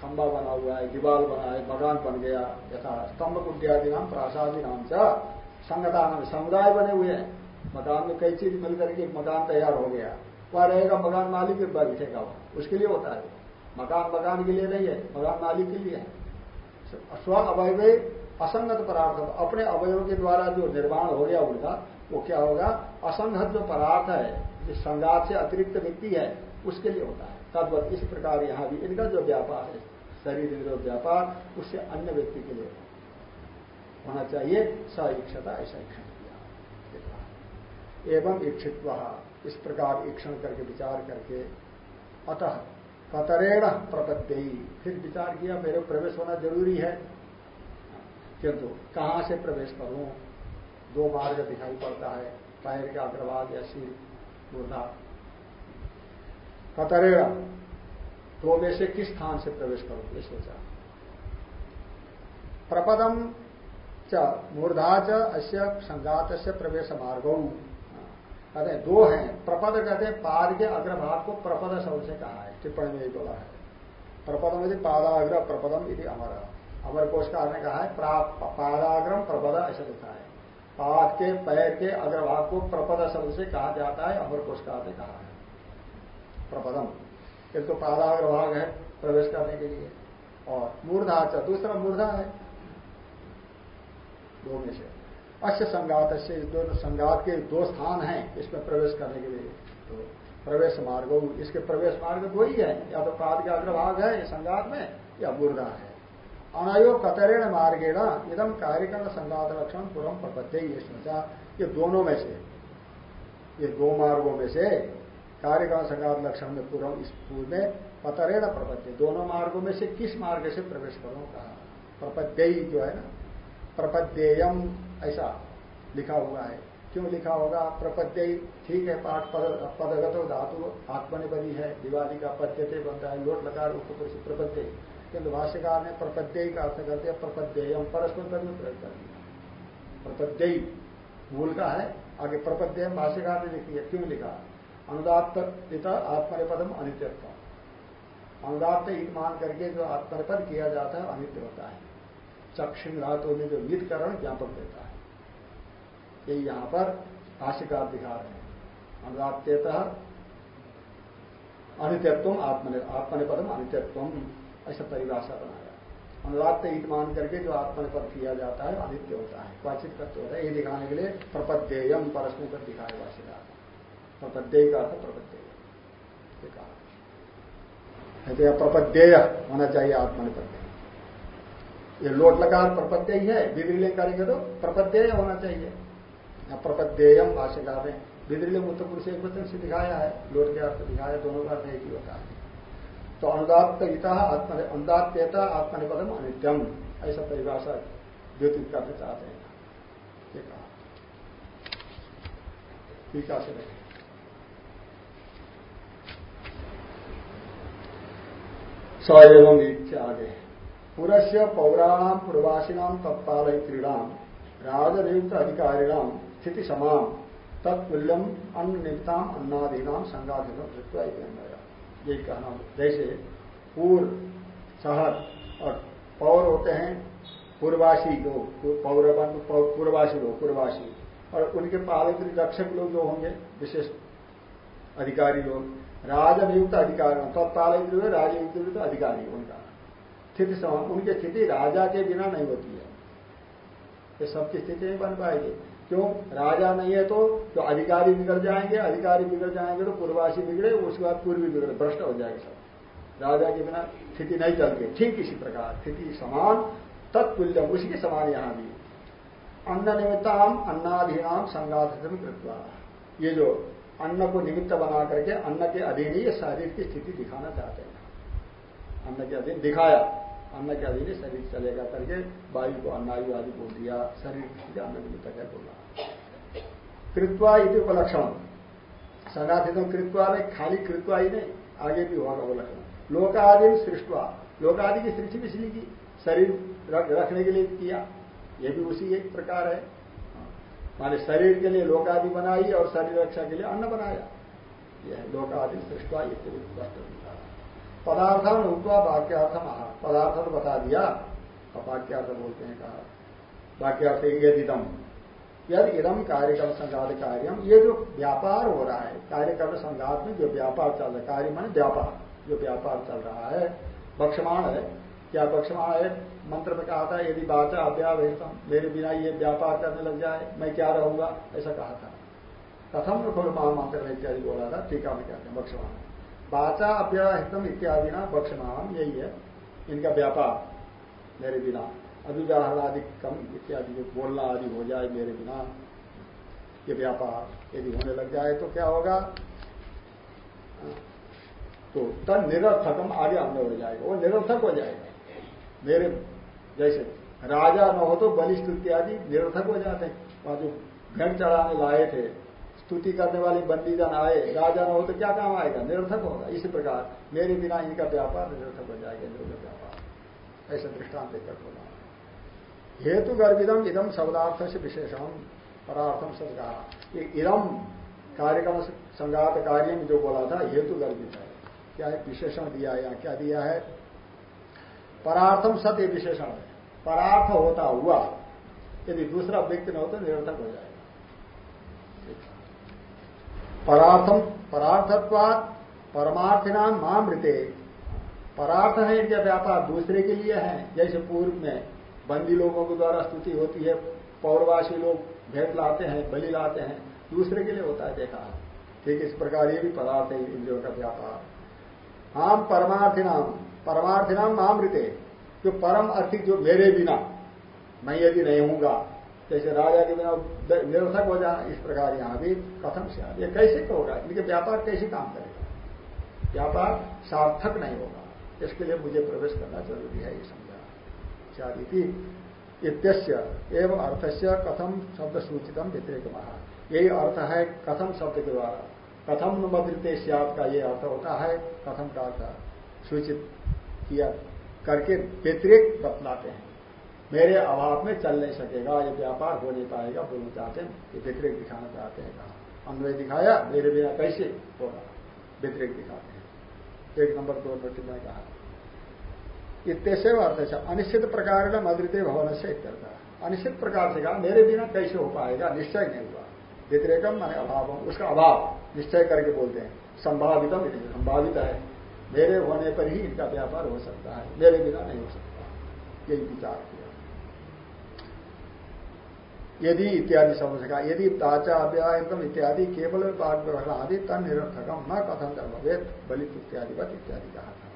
खंबा बना हुआ है, दीवार बना है, मकान बन गया, यथा स्तंभ कुड्यादि नाम प्रासादी नाम से संगता नाम समुदाय बने हुए हैं। मकान में कई चीज़ मिलकर के मकान तैयार हो गया। वह रहेगा मकान मालिक के बैठेगा वह। उसके लिए होता है। मकान मकान के लिए नहीं है, मकान मालिक के लिए है। स्व अवय असंगत पदार्थ, अपने अवयव के द्वारा जो निर्माण हो गया उनका, वो क्या होगा? असंगत जो पदार्थ है जो संगात से अतिरिक्त व्यक्ति है, उसके लिए होता है। तद्वत इस प्रकार यहाँ भी इनका जो व्यापार है, शरीर जो व्यापार, उससे अन्य व्यक्ति के लिए होना चाहिए। स इच्छता ऐसा इच्छा किया। एवं इच्छित इस प्रकार ईक्षण करके विचार करके अतः कतरेण प्रपत्ति फिर विचार किया, मेरे प्रवेश होना ज़रूरी है। किंतु कहाँ से प्रवेश करूँ? दो मार्ग दिखाई पड़ता है, पैर का अग्रभाग या सिर मूर्धा कतरेण, दो में से किस स्थान से प्रवेश करूँ? ये सोचा। प्रपदम मूर्धा च अश्य संघात से प्रवेश मार्गो कहते दो हैं। प्रपद कहते हैं, पाद के अग्रभाग को प्रपद शब्द से कहा है। टिप्पणी में बोला है। प्रपदम यदि पादाग्र, प्रपदम यदि अमर। अमर कोशकार ने कहा है पादाग्रम प्रपद ऐसा लिखा है। पाद के, पैर के अग्रभाग को प्रपद शब्द से कहा जाता है, अमर कोशकार ने कहा है। प्रपदम। एक तो पादाग्रभाग है प्रवेश करने के लिए। और मूर्धा दूसरा मूर्धा है। दो में से। अश्य संगात से दोनों संगात के दो स्थान हैं इसमें प्रवेश करने के लिए। तो प्रवेश मार्ग, इसके प्रवेश मार्ग दो ही है। या तो पाद का अग्रभाग है संगात में, या बुर्दा है। अनयो कतरेण मार्गेण इदम कार्यक्रम संगात लक्षण पूर्व प्रपत्ति ये ये दोनों में से, ये दो मार्गों में से कार्यक्रम संगात लक्षण में पूर्व इस पूर्व में पतरेण प्रपत्ति दोनों मार्गों में से किस मार्ग से प्रवेश करो? कहा प्रपत्ति जो है ना। प्रपद्येयम, ऐसा लिखा हुआ है। क्यों लिखा होगा? प्रपद्य ठीक है, पाठ पद, पदगत धातु आत्मनिपदी है, दिवाली का पद्यते बनता है, लोट लगा पुरुष, प्रपद्य। किंतु भाष्यकार ने प्रपद्य का अर्थ करते प्रपद्येयम, परस्पर पद में प्रयोग कर दिया। मूल का है, आगे प्रपद्य भाष्यकार ने लिखी है, क्यों लिखा? अनुदात आत्मनिपदम अनित्यत्व। अनुदात मान करके जो आत्मनिपद किया जाता है, अनित्य होता है। चक्षुण धातु में जो नितकरण ज्ञापक देता है। यही यहाँ पर भाष्यकार दिखा रहे हैं। अनुदात्यत अनित्यत्व आत्मनिपदम अनित्यत्व ऐसा परिभाषा बनाया। अनुराग ईद मान करके जो आत्मनिपद किया जाता है, अनित्य होता है, क्वाचित करते होता है। ये दिखाने के लिए प्रपद्येयम परस्मय पर दिखाए भाष्यकार प्रपद्येय का अर्थ प्रपद्येय। कहा। प्रपद्येय होना चाहिए आत्मनिपद। ये लोट लकार प्रपद्य ही है विद्रिलिंग करेंगे तो प्रपद्य होना चाहिए। प्रपद्येयम भाष्यकार ने विद्रिलिंग उत्तर पुरुष एक वचन से दिखाया है, लोट के अर्थ दिखाया दोनों का अर्थ एक ही होता है। तो अनुदात हिता आत्म अनुदात्यता आत्मनिपदम अनित्यम, ऐसा परिभाषा व्यतीत करना चाहते हैं। ये कहा टीका से पुरस्य पौराणाम पूर्वासीनाम तत्पालयित्रीणाम राजनियुक्त अधिकारिणाम स्थिति समान तत्तुल्यम अन्न निमित्ताम अन्नादीनाम धृत्वा यही कहना जैसे पूर्व शहर और पौर होते हैं, पूर्वासी लोग पौरवन पूर्वासी लोग पूर्वासी। और उनके पालित रक्षक लोग जो होंगे, विशेष अधिकारी लोग, राजनियुक्त अधिकारी तत्पालित जो है राजा अधिकारी उनका। स्थिति समान उनकी स्थिति राजा के बिना नहीं होती है। ये सबकी स्थिति नहीं बन पाएगी। क्यों? राजा नहीं है तो जो अधिकारी बिगड़ जाएँगे, अधिकारी बिगड़ जाएँगे तो पूर्वासी बिगड़े, उसके बाद पूर्वी बिगड़े, भ्रष्ट हो जाएगा सब। राजा के बिना स्थिति नहीं चलती ठीक इसी प्रकार, स्थिति समान तत्तुल्य उसी के समान यहाँ भी। अन्न निमित्ताम अन्नाधीनाम संगाधितम कृत्वा। ये जो अन्न को निमित्त बना करके अन्न के अधीन ही शरीर की स्थिति दिखाना चाहते हैं। अन्न के अधीन दिखाया। अन्न के अधीन शरीर चलेगा करके वायु को अन्नायु आदि बोल दिया, शरीर अन्न निमित्त है बोला। कृत्वा इति उपलक्षण संगाधितम कृत्वा में खाली कृत्वा ही नहीं, आगे भी होगा वो लक्षण। लोकादि सृष्टवा। लोकादि की सृष्टि भी इसलिए की? शरीर रखने के लिए किया। ये भी उसी एक प्रकार है। माने शरीर के लिए लोकादि बनाई और शरीर रक्षा के लिए अन्न बनाया। यह लोकादि सृष्टवा पदार्थन उठवा वाक्यार्थ महा पदार्थ तो बता दिया। और वाक्यार्थ बोलते हैं, कहा। वाक्यार्थ यदिदम यदि इदम कार्यक्रम संघात कार्यम ये जो व्यापार हो रहा है कार्यक्रम संघात में जो व्यापार चल रहा है, कार्य माने व्यापार, जो व्यापार चल रहा है, भक्षमाण है। क्या भक्षमाण है? मंत्र में कहा था, यदि बाचा अव्यावहितम, मेरे बिना ये व्यापार करने लग जाए, मैं क्या रहूँगा? ऐसा कहा था। कथम खोल महामंत्र ने इत्यादि बोला था, टीका में कहते हैं बक्षमान बाचा अव्याहितम इत्यादि ना बक्षमान यही है, इनका व्यापार, मेरे बिना। अभिव्याहलादि कम इत्यादि जो बोलना आदि हो जाए मेरे बिना, ये व्यापार यदि होने लग जाए तो क्या होगा? तो तन निरर्थकम आगे अंदर हो जाएगा, वो निरर्थक हो जाएगा। मेरे, जैसे राजा न हो तो बलिष्ठ इत्यादि निरर्थक हो जाते हैं। वहाँ जो घट चढ़ाने लाए थे स्तुति करने वाले बंदीजन आए, राजा न हो तो क्या काम आएगा? निरर्थक होगा। इसी प्रकार, मेरे बिना इनका व्यापार निरर्थक हो जाएगा इंद्र का व्यापार। ऐसा दृष्टांत देकर बोला। हेतु गर्भिदम इदम शब्दार्थ से विशेषण परार्थम सब कहा इदम कार्यक्रम संगात कार्य में जो बोला था, हेतु गर्भित है। क्या है? विशेषण दिया या क्या दिया है? परार्थम सत्य विशेषण है। परार्थ होता हुआ, यदि दूसरा व्यक्ति न हो तो निरर्थक हो जाएगा। परार्थम परार्थत्वाद परमार्थिनाम माँ मृते परार्थ है इनका व्यापार दूसरे के लिए है। जैसे पूर्व में बंदी लोगों के द्वारा स्तुति होती है, पौरवासी लोग भेंट लाते हैं, बलि लाते हैं, दूसरे के लिए होता है देखा। ठीक, इस प्रकार ये भी पदार्थ है इंद्रियों का व्यापार। आम परमार्थी नाम परमार्थी नाम मामृते। जो परम अर्थी, जो मेरे बिना, मैं यदि नहीं हूँगा जैसे राजा के बिना निरर्थक हो जाना इस प्रकार यहाँ भी कथम से ये कैसे होगा? इनके व्यापार कैसे काम करेगा? व्यापार सार्थक नहीं होगा। इसके लिए मुझे प्रवेश करना ज़रूरी है, ये समझा। चारी की इत्यस्य एवं अर्थस्य कथम शब्द सूचितम व्यतिरिक महा यही अर्थ है कथम शब्द के द्वारा। कथम मद्रित का ये अर्थ होता है, कथम का अर्थ सूचित किया करके व्यतिरिक बतलाते हैं। मेरे अभाव में चल नहीं सकेगा, ये व्यापार हो नहीं पाएगा, बोलना चाहते हैं, ये व्यतिरिक दिखाना चाहते हैं कहा। अन्वय दिखाया, मेरे बिना कैसे होगा? व्यतिरिक दिखाते हैं। एक नंबर दो नंबर में कहा। इतने अर्थ से अनिश्चित प्रकार में मदृत भवन से इत्यर्थ। अनिश्चित प्रकार से कहा, मेरे बिना कैसे हो पाएगा? निश्चय नहीं हुआ। व्यतिरेकम माने अभाव उसका अभाव, निश्चय करके बोलते हैं। संभावितम संभावित है। मेरे होने पर ही इनका व्यापार हो सकता है, मेरे बिना नहीं हो सकता। यही विचार। किया यदि इत्यादि समझ का यदि दाचा अव्यायतम इत्यादि केवल बाग व्यवहार आदि तन निरर्थकम, न कथन कर भवेद बलित इत्यादि इत्यादि कहा था।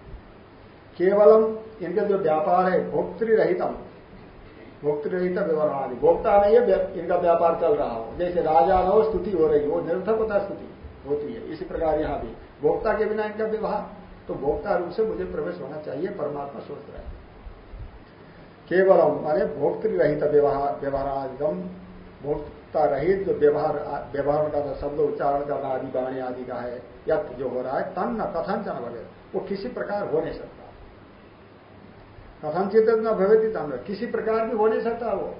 केवलम इनके जो व्यापार है, भोक्तृरहितम, भोक्तृरहित व्यवहार आदि, भोक्ता नहीं है इनका व्यापार चल रहा हो, जैसे राजा हो स्तुति हो रही हो निरर्थक होता स्तुति होती है, इसी प्रकार यहाँ भी। भोक्ता के बिना इनका व्यवहार तो भोक्ता रूप से मुझे प्रवेश होना चाहिए, परमात्मा सोच रहे। हैं केवलम, माने भोक्तृ रहित व्यवहारादिगम भोक्ता रहित जो व्यवहार व्यवहार का शब्द उच्चारण करना आदि, वाणी आदि का है यथ जो हो रहा है तन न कथन चन वगैरह वो किसी प्रकार हो नहीं सकता। कथन चित न भवेदी तन किसी प्रकार भी हो नहीं सकता वो।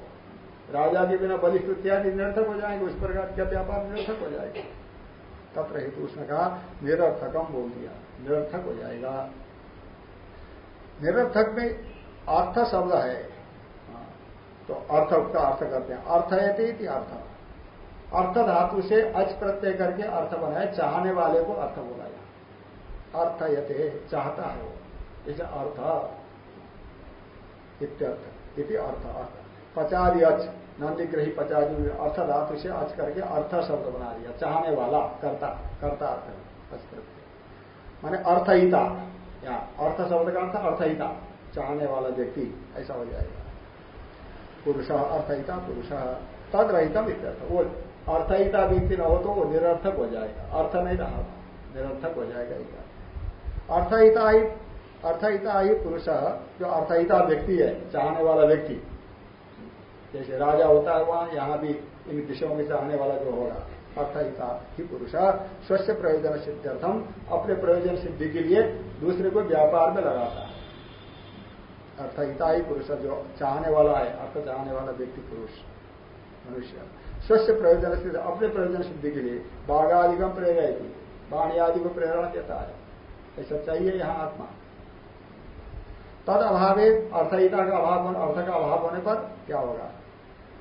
राजा के बिना बलिष्ठ इत्यादि निरर्थक हो जाएँगे, उस प्रकार का व्यापार निरर्थक हो जाएगा। तत्र हेतु उसने कहा, निरर्थकम बोल दिया, निरर्थक हो जाएगा। निरर्थक में अर्थ शब्द है। तो अर्थ का अर्थ करते हैं। अर्थ है अर्थयते अर्थ। अर्थ धातु से अच प्रत्यय करके अर्थ बनाए चाहने वाले को अर्थ बोला जाए अर्थ यते, चाहता है वो। इसे अर्थ। इत्यर्थ। इति अर्थ। अर्थ। पचादी अच। नंदिग्रही पचादी अर्थ धातु से अच करके अर्थ शब्द बना दिया। चाहने वाला, करता। करता अर्थ अच प्रत्यय। माने अर्थहिता। या अर्थ शब्द का अर्थ अर्थहिता। चाहने वाला व्यक्ति ऐसा हो जाएगा। पुरुष अर्थहिता, पुरुष तद रहितम इत्यर्थ वो अर्थहिता व्यक्ति न हो तो वो निरर्थक हो जाएगा। अर्थ नहीं रहा। निरर्थक हो जाएगा अर्थहिता ही अर्थहिता ही पुरुष जो अर्थहिता व्यक्ति है, चाहने वाला व्यक्ति। जैसे राजा होता है वहाँ, यहाँ भी इन विषयों में चाहने वाला जो होगा अर्थहिता ही पुरुष स्वस्थ प्रयोजन सिद्ध्यर्थम, अपने प्रयोजन सिद्धि के लिए दूसरे को व्यापार में लगाता है। अर्थहिता ही पुरुष जो चाहने वाला है अर्थ चाहने वाला व्यक्ति पुरुष, मनुष्य स्वस्थ प्रयोजन सिद्ध अपने प्रयोजन सिद्धि के लिए बाघ आदि का प्रेरित वाणी आदि को प्रेरणा देता है ऐसा चाहिए यहाँ आत्मा। तद अभावे अर्थहिता का अभाव अर्थ का अभाव होने पर क्या होगा?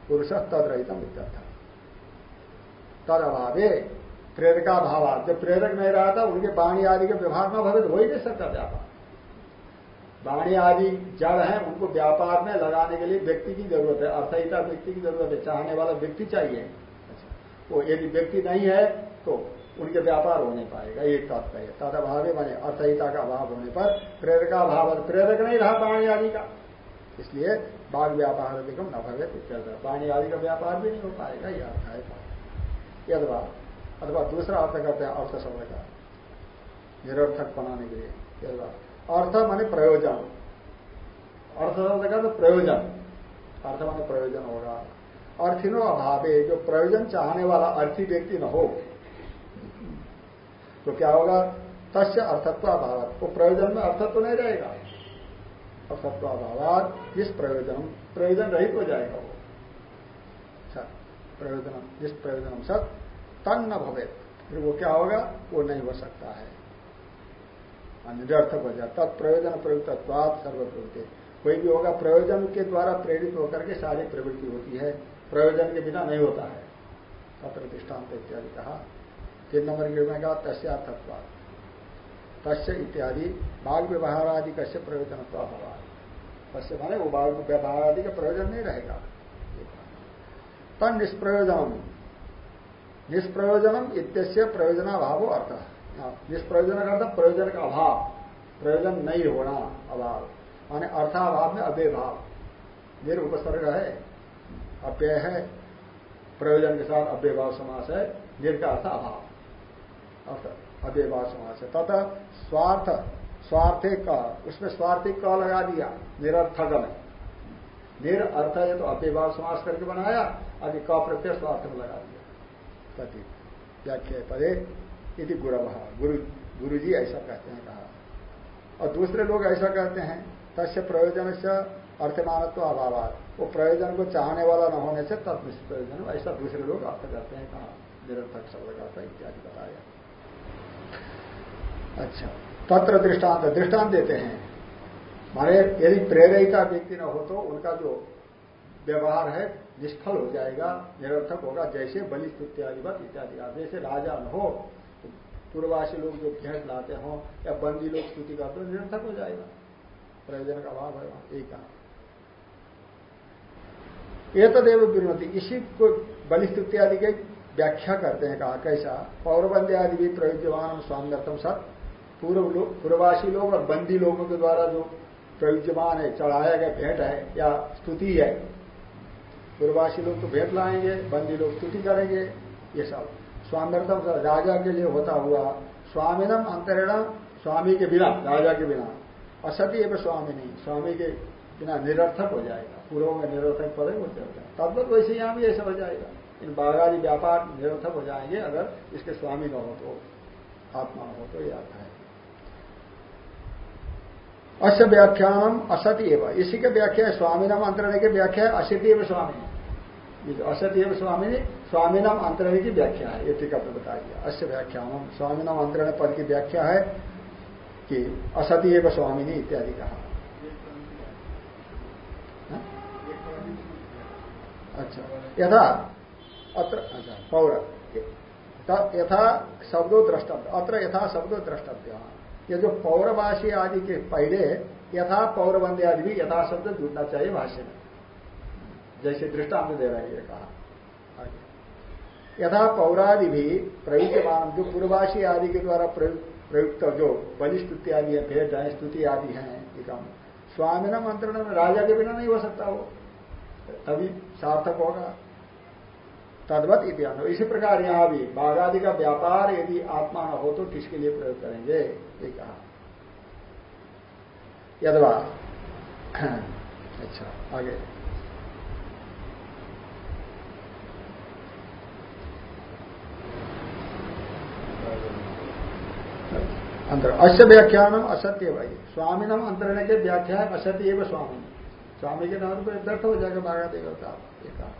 पुरुष तद रहितम इत्यर्थ। तद अभावे प्रेरका भाव जब प्रेरक नहीं रहा था, उनके वाणी आदि के व्यवहार में भवित हो ही नहीं सकता व्यापार वाणी आदि जड़ है, उनको व्यापार में लगाने के लिए व्यक्ति की ज़रूरत है अर्थहिता व्यक्ति की ज़रूरत है, चाहने वाला व्यक्ति चाहिए। अच्छा वो यदि व्यक्ति नहीं है तो उनके व्यापार हो नहीं पाएगा एक तात्पर्य। तद अभाव माने अर्थहिता का अभाव होने पर प्रेरका भाव प्रेरक नहीं रहा वाणी आदि का। इसलिए बाघ व्यापार अधिकम न भवे वाणी आदि का व्यापार भी नहीं हो पाएगा, यह अर्थ है यदवा अथवा दूसरा अर्थ करते हैं अर्थ शब्द का निरर्थक बनाने के लिए। यदवा अर्थ माने प्रयोजन। अर्थ का तो प्रयोजन। अर्थ माने प्रयोजन होगा। अर्थिनो अभावे जो प्रयोजन चाहने वाला अर्थी व्यक्ति न हो तो क्या होगा? तस्य अर्थत्व अभाव वो प्रयोजन में अर्थत्व नहीं रहेगा। अर्थत्व अभाव जिस प्रयोजन प्रयोजन रहित हो जाएगा वो। अच्छा, प्रयोजन जिस प्रयोजन सत तन न भवे फिर वो क्या होगा? वो नहीं हो सकता है। निरर्थक हो जाए तत्प्रयोजन प्रयुक्तत्वाद सर्वप्रवृत्ति कोई भी होगा, प्रयोजन के द्वारा प्रेरित होकर के सारी प्रवृत्ति होती है। प्रयोजन के बिना नहीं होता है। सत्र दृष्टांत इत्यादि कहा। तीन नंबर की में कहा तस्यार्थत्वाद तस्य इत्यादि बाघ व्यवहार आदि कश्य प्रयोजन अभाव तस्य माने वो बाघ व्यवहार आदि का प्रयोजन नहीं रहेगा। तन निष्प्रयोजनम निष्प्रयोजनम इत्यस्य प्रयोजनाभाव अर्थ। निष्प्रयोजन का अर्थ प्रयोजन का अभाव, प्रयोजन नहीं होना अभाव, माने अर्थाभाव में अव्यय भाव निर उपसर्ग है, अव्यय है, प्रयोजन के साथ अव्यय भाव समास है निर का अर्थ अभाव। अर्थ अव्यय भाव समास है। तथा स्वार्थ, स्वार्थे का, उसमें स्वार्थी क लगा दिया निरर्थक में निर अर्थ है तो अव्यय भाव समास करके बनाया अभी क प्रत्यय स्वार्थ में लगा दिया। कति व्याख्या पदे यदि गुरव। गुरु गुरु जी ऐसा कहते हैं, कहा। और दूसरे लोग ऐसा कहते हैं, तस्य प्रयोजन से अर्थमानत्व अभाव वो प्रयोजन को चाहने वाला न होने से तब प्रयोजन ऐसा दूसरे लोग अर्थ करते हैं, कहा। निरर्थक शब्द का इत्यादि बताया। अच्छा तत्र दृष्टांत दृष्टांत देते हैं। माने यदि प्रेरिता व्यक्ति न हो तो उनका जो व्यवहार है, निष्फल हो जाएगा, निरर्थक होगा, जैसे बलि इत्यादि इत्यादि जैसे राजा न हो पूर्ववासी लोग जो भेंट लाते हों या बंदी लोग स्तुति करते हो, निरर्थक हो जाएगा। प्रयोजन का अभाव है वहाँ, एक कहा तदेव विनोती इसी को बलिस्तुति आदि के व्याख्या करते हैं, कहा, कैसा? पौरबंदी आदि भी प्रयोज्यमान स्वाम्यर्थम सत। पूर्व लोग, पूर्ववासी लोग और बंदी लोगों के द्वारा जो प्रयुज्यमान है, चढ़ाया गया भेंट है या स्तुति है, पूर्ववासी लोग तो भेंट लाएँगे, बंदी लोग स्तुति करेंगे, ये सब। स्वाम्यर्थम राजा के लिए होता हुआ, स्वामीनम अंतरण स्वामी के बिना, राजा के बिना। असती एवं स्वामी नहीं स्वामी के बिना निरर्थक हो जाएगा। पूर्व में निरर्थक पद होते होते हैं तब तक वैसे यहाँ भी ऐसा हो जाएगा। इन बागादी व्यापार निरर्थक हो जाएँगे अगर इसके स्वामी न हो तो आत्मा हो तो ये आता है। अस्य व्याख्यान असती एवं। इसी के व्याख्या स्वामी नाम अंतरण के व्याख्या है, असिति एवं स्वामी। असत एवं स्वामी ने स्वामी नाम अंतरण की व्याख्या है, ये टीका पर बता दिया अश्य व्याख्या स्वामी नाम अंतरण पद की व्याख्या है कि असती एवं स्वामिनी इत्यादि कहा। हाँ? अच्छा। यथा अत्र अच्छा पौर। यथा शब्दों द्रष्टव्य, अत्र यथा शब्दों द्रष्टव्य। ये जो पौरवासी आदि के पहले, यथा पौरबंदे आदि भी यथा शब्द जुड़ना चाहिए भाष्य में। जैसे दृष्टांत दे रहे हैं कहा। यथा पौरादि भी प्रयुज्यमान, जो पूर्वासी आदि के द्वारा प्रयुक्त जो बलि स्तुति आदि है, भेद है स्तुति आदि है स्वामी न मंत्रण राजा के बिना नहीं हो सकता वो। तभी सार्थक होगा। तद्वत इतिहान इसी प्रकार यहाँ भी बाघादि का व्यापार यदि आत्मा हो तो किसके लिए प्रयोग करेंगे? ये कहा। यदवा। अच्छा आगे। अंतर अश्य व्याख्यान असत्य भाई स्वामी नाम अंतरण के व्याख्या असत्य एवं स्वामी। स्वामी के नाम पर व्यर्थ हो जाएगा देवता कहा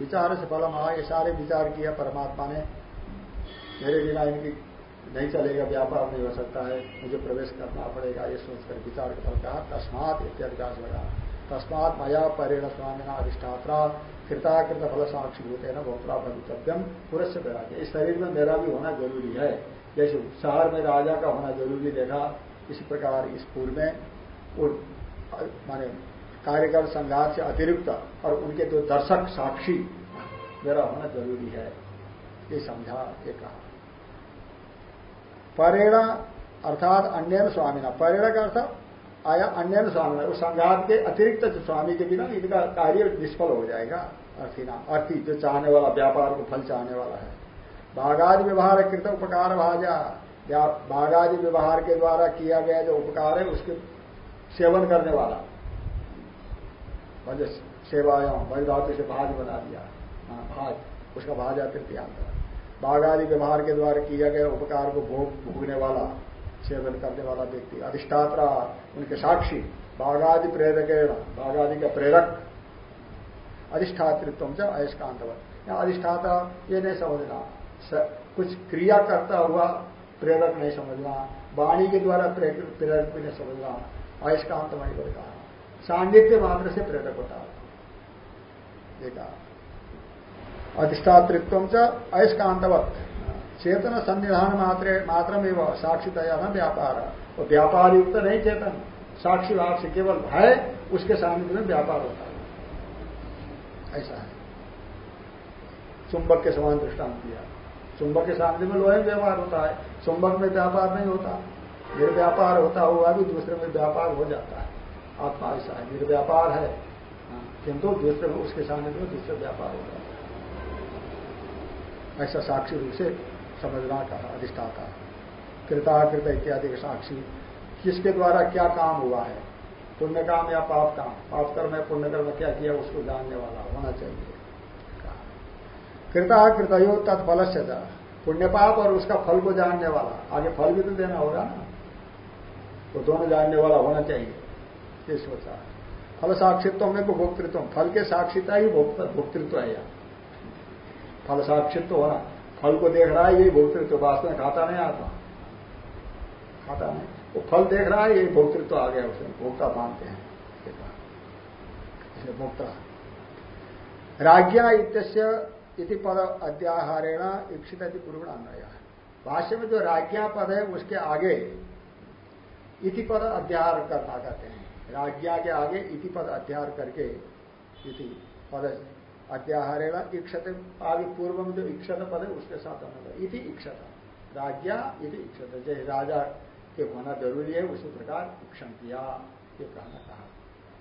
विचार से फलम आ ये सारे विचार किया परमात्मा ने। मेरे बिना इनकी नहीं चलेगा, व्यापार नहीं हो सकता है। मुझे प्रवेश करना पड़ेगा, ये सोचकर विचार का फल कहा, तस्मात इत्यादि का लगा। तस्मात मया परेण स्वामी ना अधिष्ठात्रा, कृताकृत फल साक्षी होते न भोपरा भवितव्यम पुरस्य इस शरीर में मेरा भी होना ज़रूरी है। जैसे शहर में राजा का होना ज़रूरी देखा, इसी प्रकार इस पूर्व में माने कार्यकर संघात से अतिरिक्त और उनके जो दर्शक साक्षी, मेरा होना ज़रूरी है, ये समझा, ये कहा। परेणा अर्थात अन्य स्वामी ना परेणा का अर्थ आया अन्य स्वामी ना उस संघात के अतिरिक्त स्वामी के बिना इनका कार्य निष्फल हो जाएगा अर्थी ना अर्थी जो चाहने वाला, व्यापार को फल चाहने वाला है। बाघादि व्यवहार कृत उपकार भाजा या बाघादि व्यवहार के द्वारा किया गया जो उपकार है उसके सेवन करने वाला। भज सेवायाम भज धातु से भाज बना दिया। हाँ, भाज उसका भाजा तृतीयांत बाघादि व्यवहार के द्वारा किया गया उपकार को भोग भोगने वाला सेवन करने वाला व्यक्ति। अधिष्ठात्रा उनके साक्षी बाघादि प्रेरक बाघादि का प्रेरक। अधिष्ठातृत्व से अयस्कांतवत अधिष्ठाता ये नहीं समझना। कुछ क्रिया करता हुआ प्रेरक नहीं समझना, वाणी के द्वारा प्रेरक भी नहीं समझना अयस्कांत वही पर कहा। सान्निध्य मात्र से प्रेरक होता देखा अधिष्ठातृत्व च अयस्कांतवत चेतन संविधान मात्र मात्र में वह साक्षीतया न व्यापार। और व्यापार युक्त नहीं चेतन। साक्षी भाव से केवल भय, उसके सानिध्य में व्यापार होता है। ऐसा है। चुंबक के समान दृष्टांत दिया। चुंबक के सामने में लोहे व्यवहार होता है। चुंबक में व्यापार नहीं होता। निर्व्यापार होता हुआ भी दूसरे में व्यापार हो जाता है। आत्मा ऐसा है निर्व्यापार है। हाँ, किंतु दूसरे में उसके सामने में दूसरे व्यापार हो जाता है। ऐसा साक्षी रूप से समझना कहा अधिष्ठाता कृताकृत इत्यादि के साक्षी। किसके द्वारा क्या काम हुआ है? पुण्य काम या पाप काम पाप कर्म या पुण्य कर्म क्या किया? उसको जानने वाला होना चाहिए। कृता कृतयो तत्फल से पुण्य पाप और उसका फल को जानने वाला। आगे फल भी तो देना होगा ना। तो दोनों जानने वाला होना चाहिए। ये सोचा फल साक्षित्व में को भोक्तृत्व। फल के साक्षिता ही भोक्तृत्व है यहाँ। फल साक्षित्व होना। फल को देख रहा है, यही भोक्तृत्व। वास्तव में खाता नहीं आता। खाता नहीं। वो फल देख रहा है, यही भोक्तृत्व आ गया उसमें भोक्ता मानते हैं। भोक्ता। राज्ञा इत्य इति पद अध्याहारेण इक्षित पूर्व अन्वय भाष्य में जो राज्ञा पद है, उसके आगे इति पद अध्याहार करना कहते हैं। राज्ञा के आगे इति पद अध्याहार करके इति पद अध्याहारेण इक्षत आगे पूर्व में जो इक्षत पद है, उसके साथ अन्वय इति इक्षत राज्ञा इति इक्षत जैसे राजा के होना ज़रूरी है, उसी प्रकार इक्षण किया ये कहना कहा।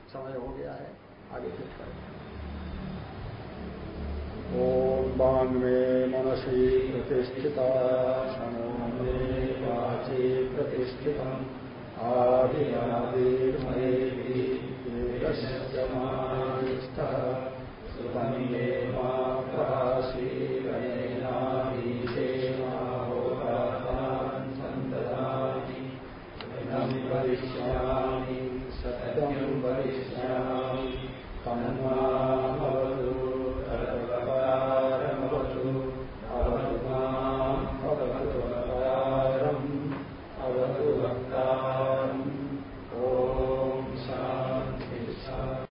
समय हो गया है, आगे कुछ करेंगे ओम वाङ्मे मनसी प्रतिष्ठिता मनो मे वाची प्रतिष्ठित आदिरादिर्मयेभिः वेदस्य मानिष्ठः। सुतम्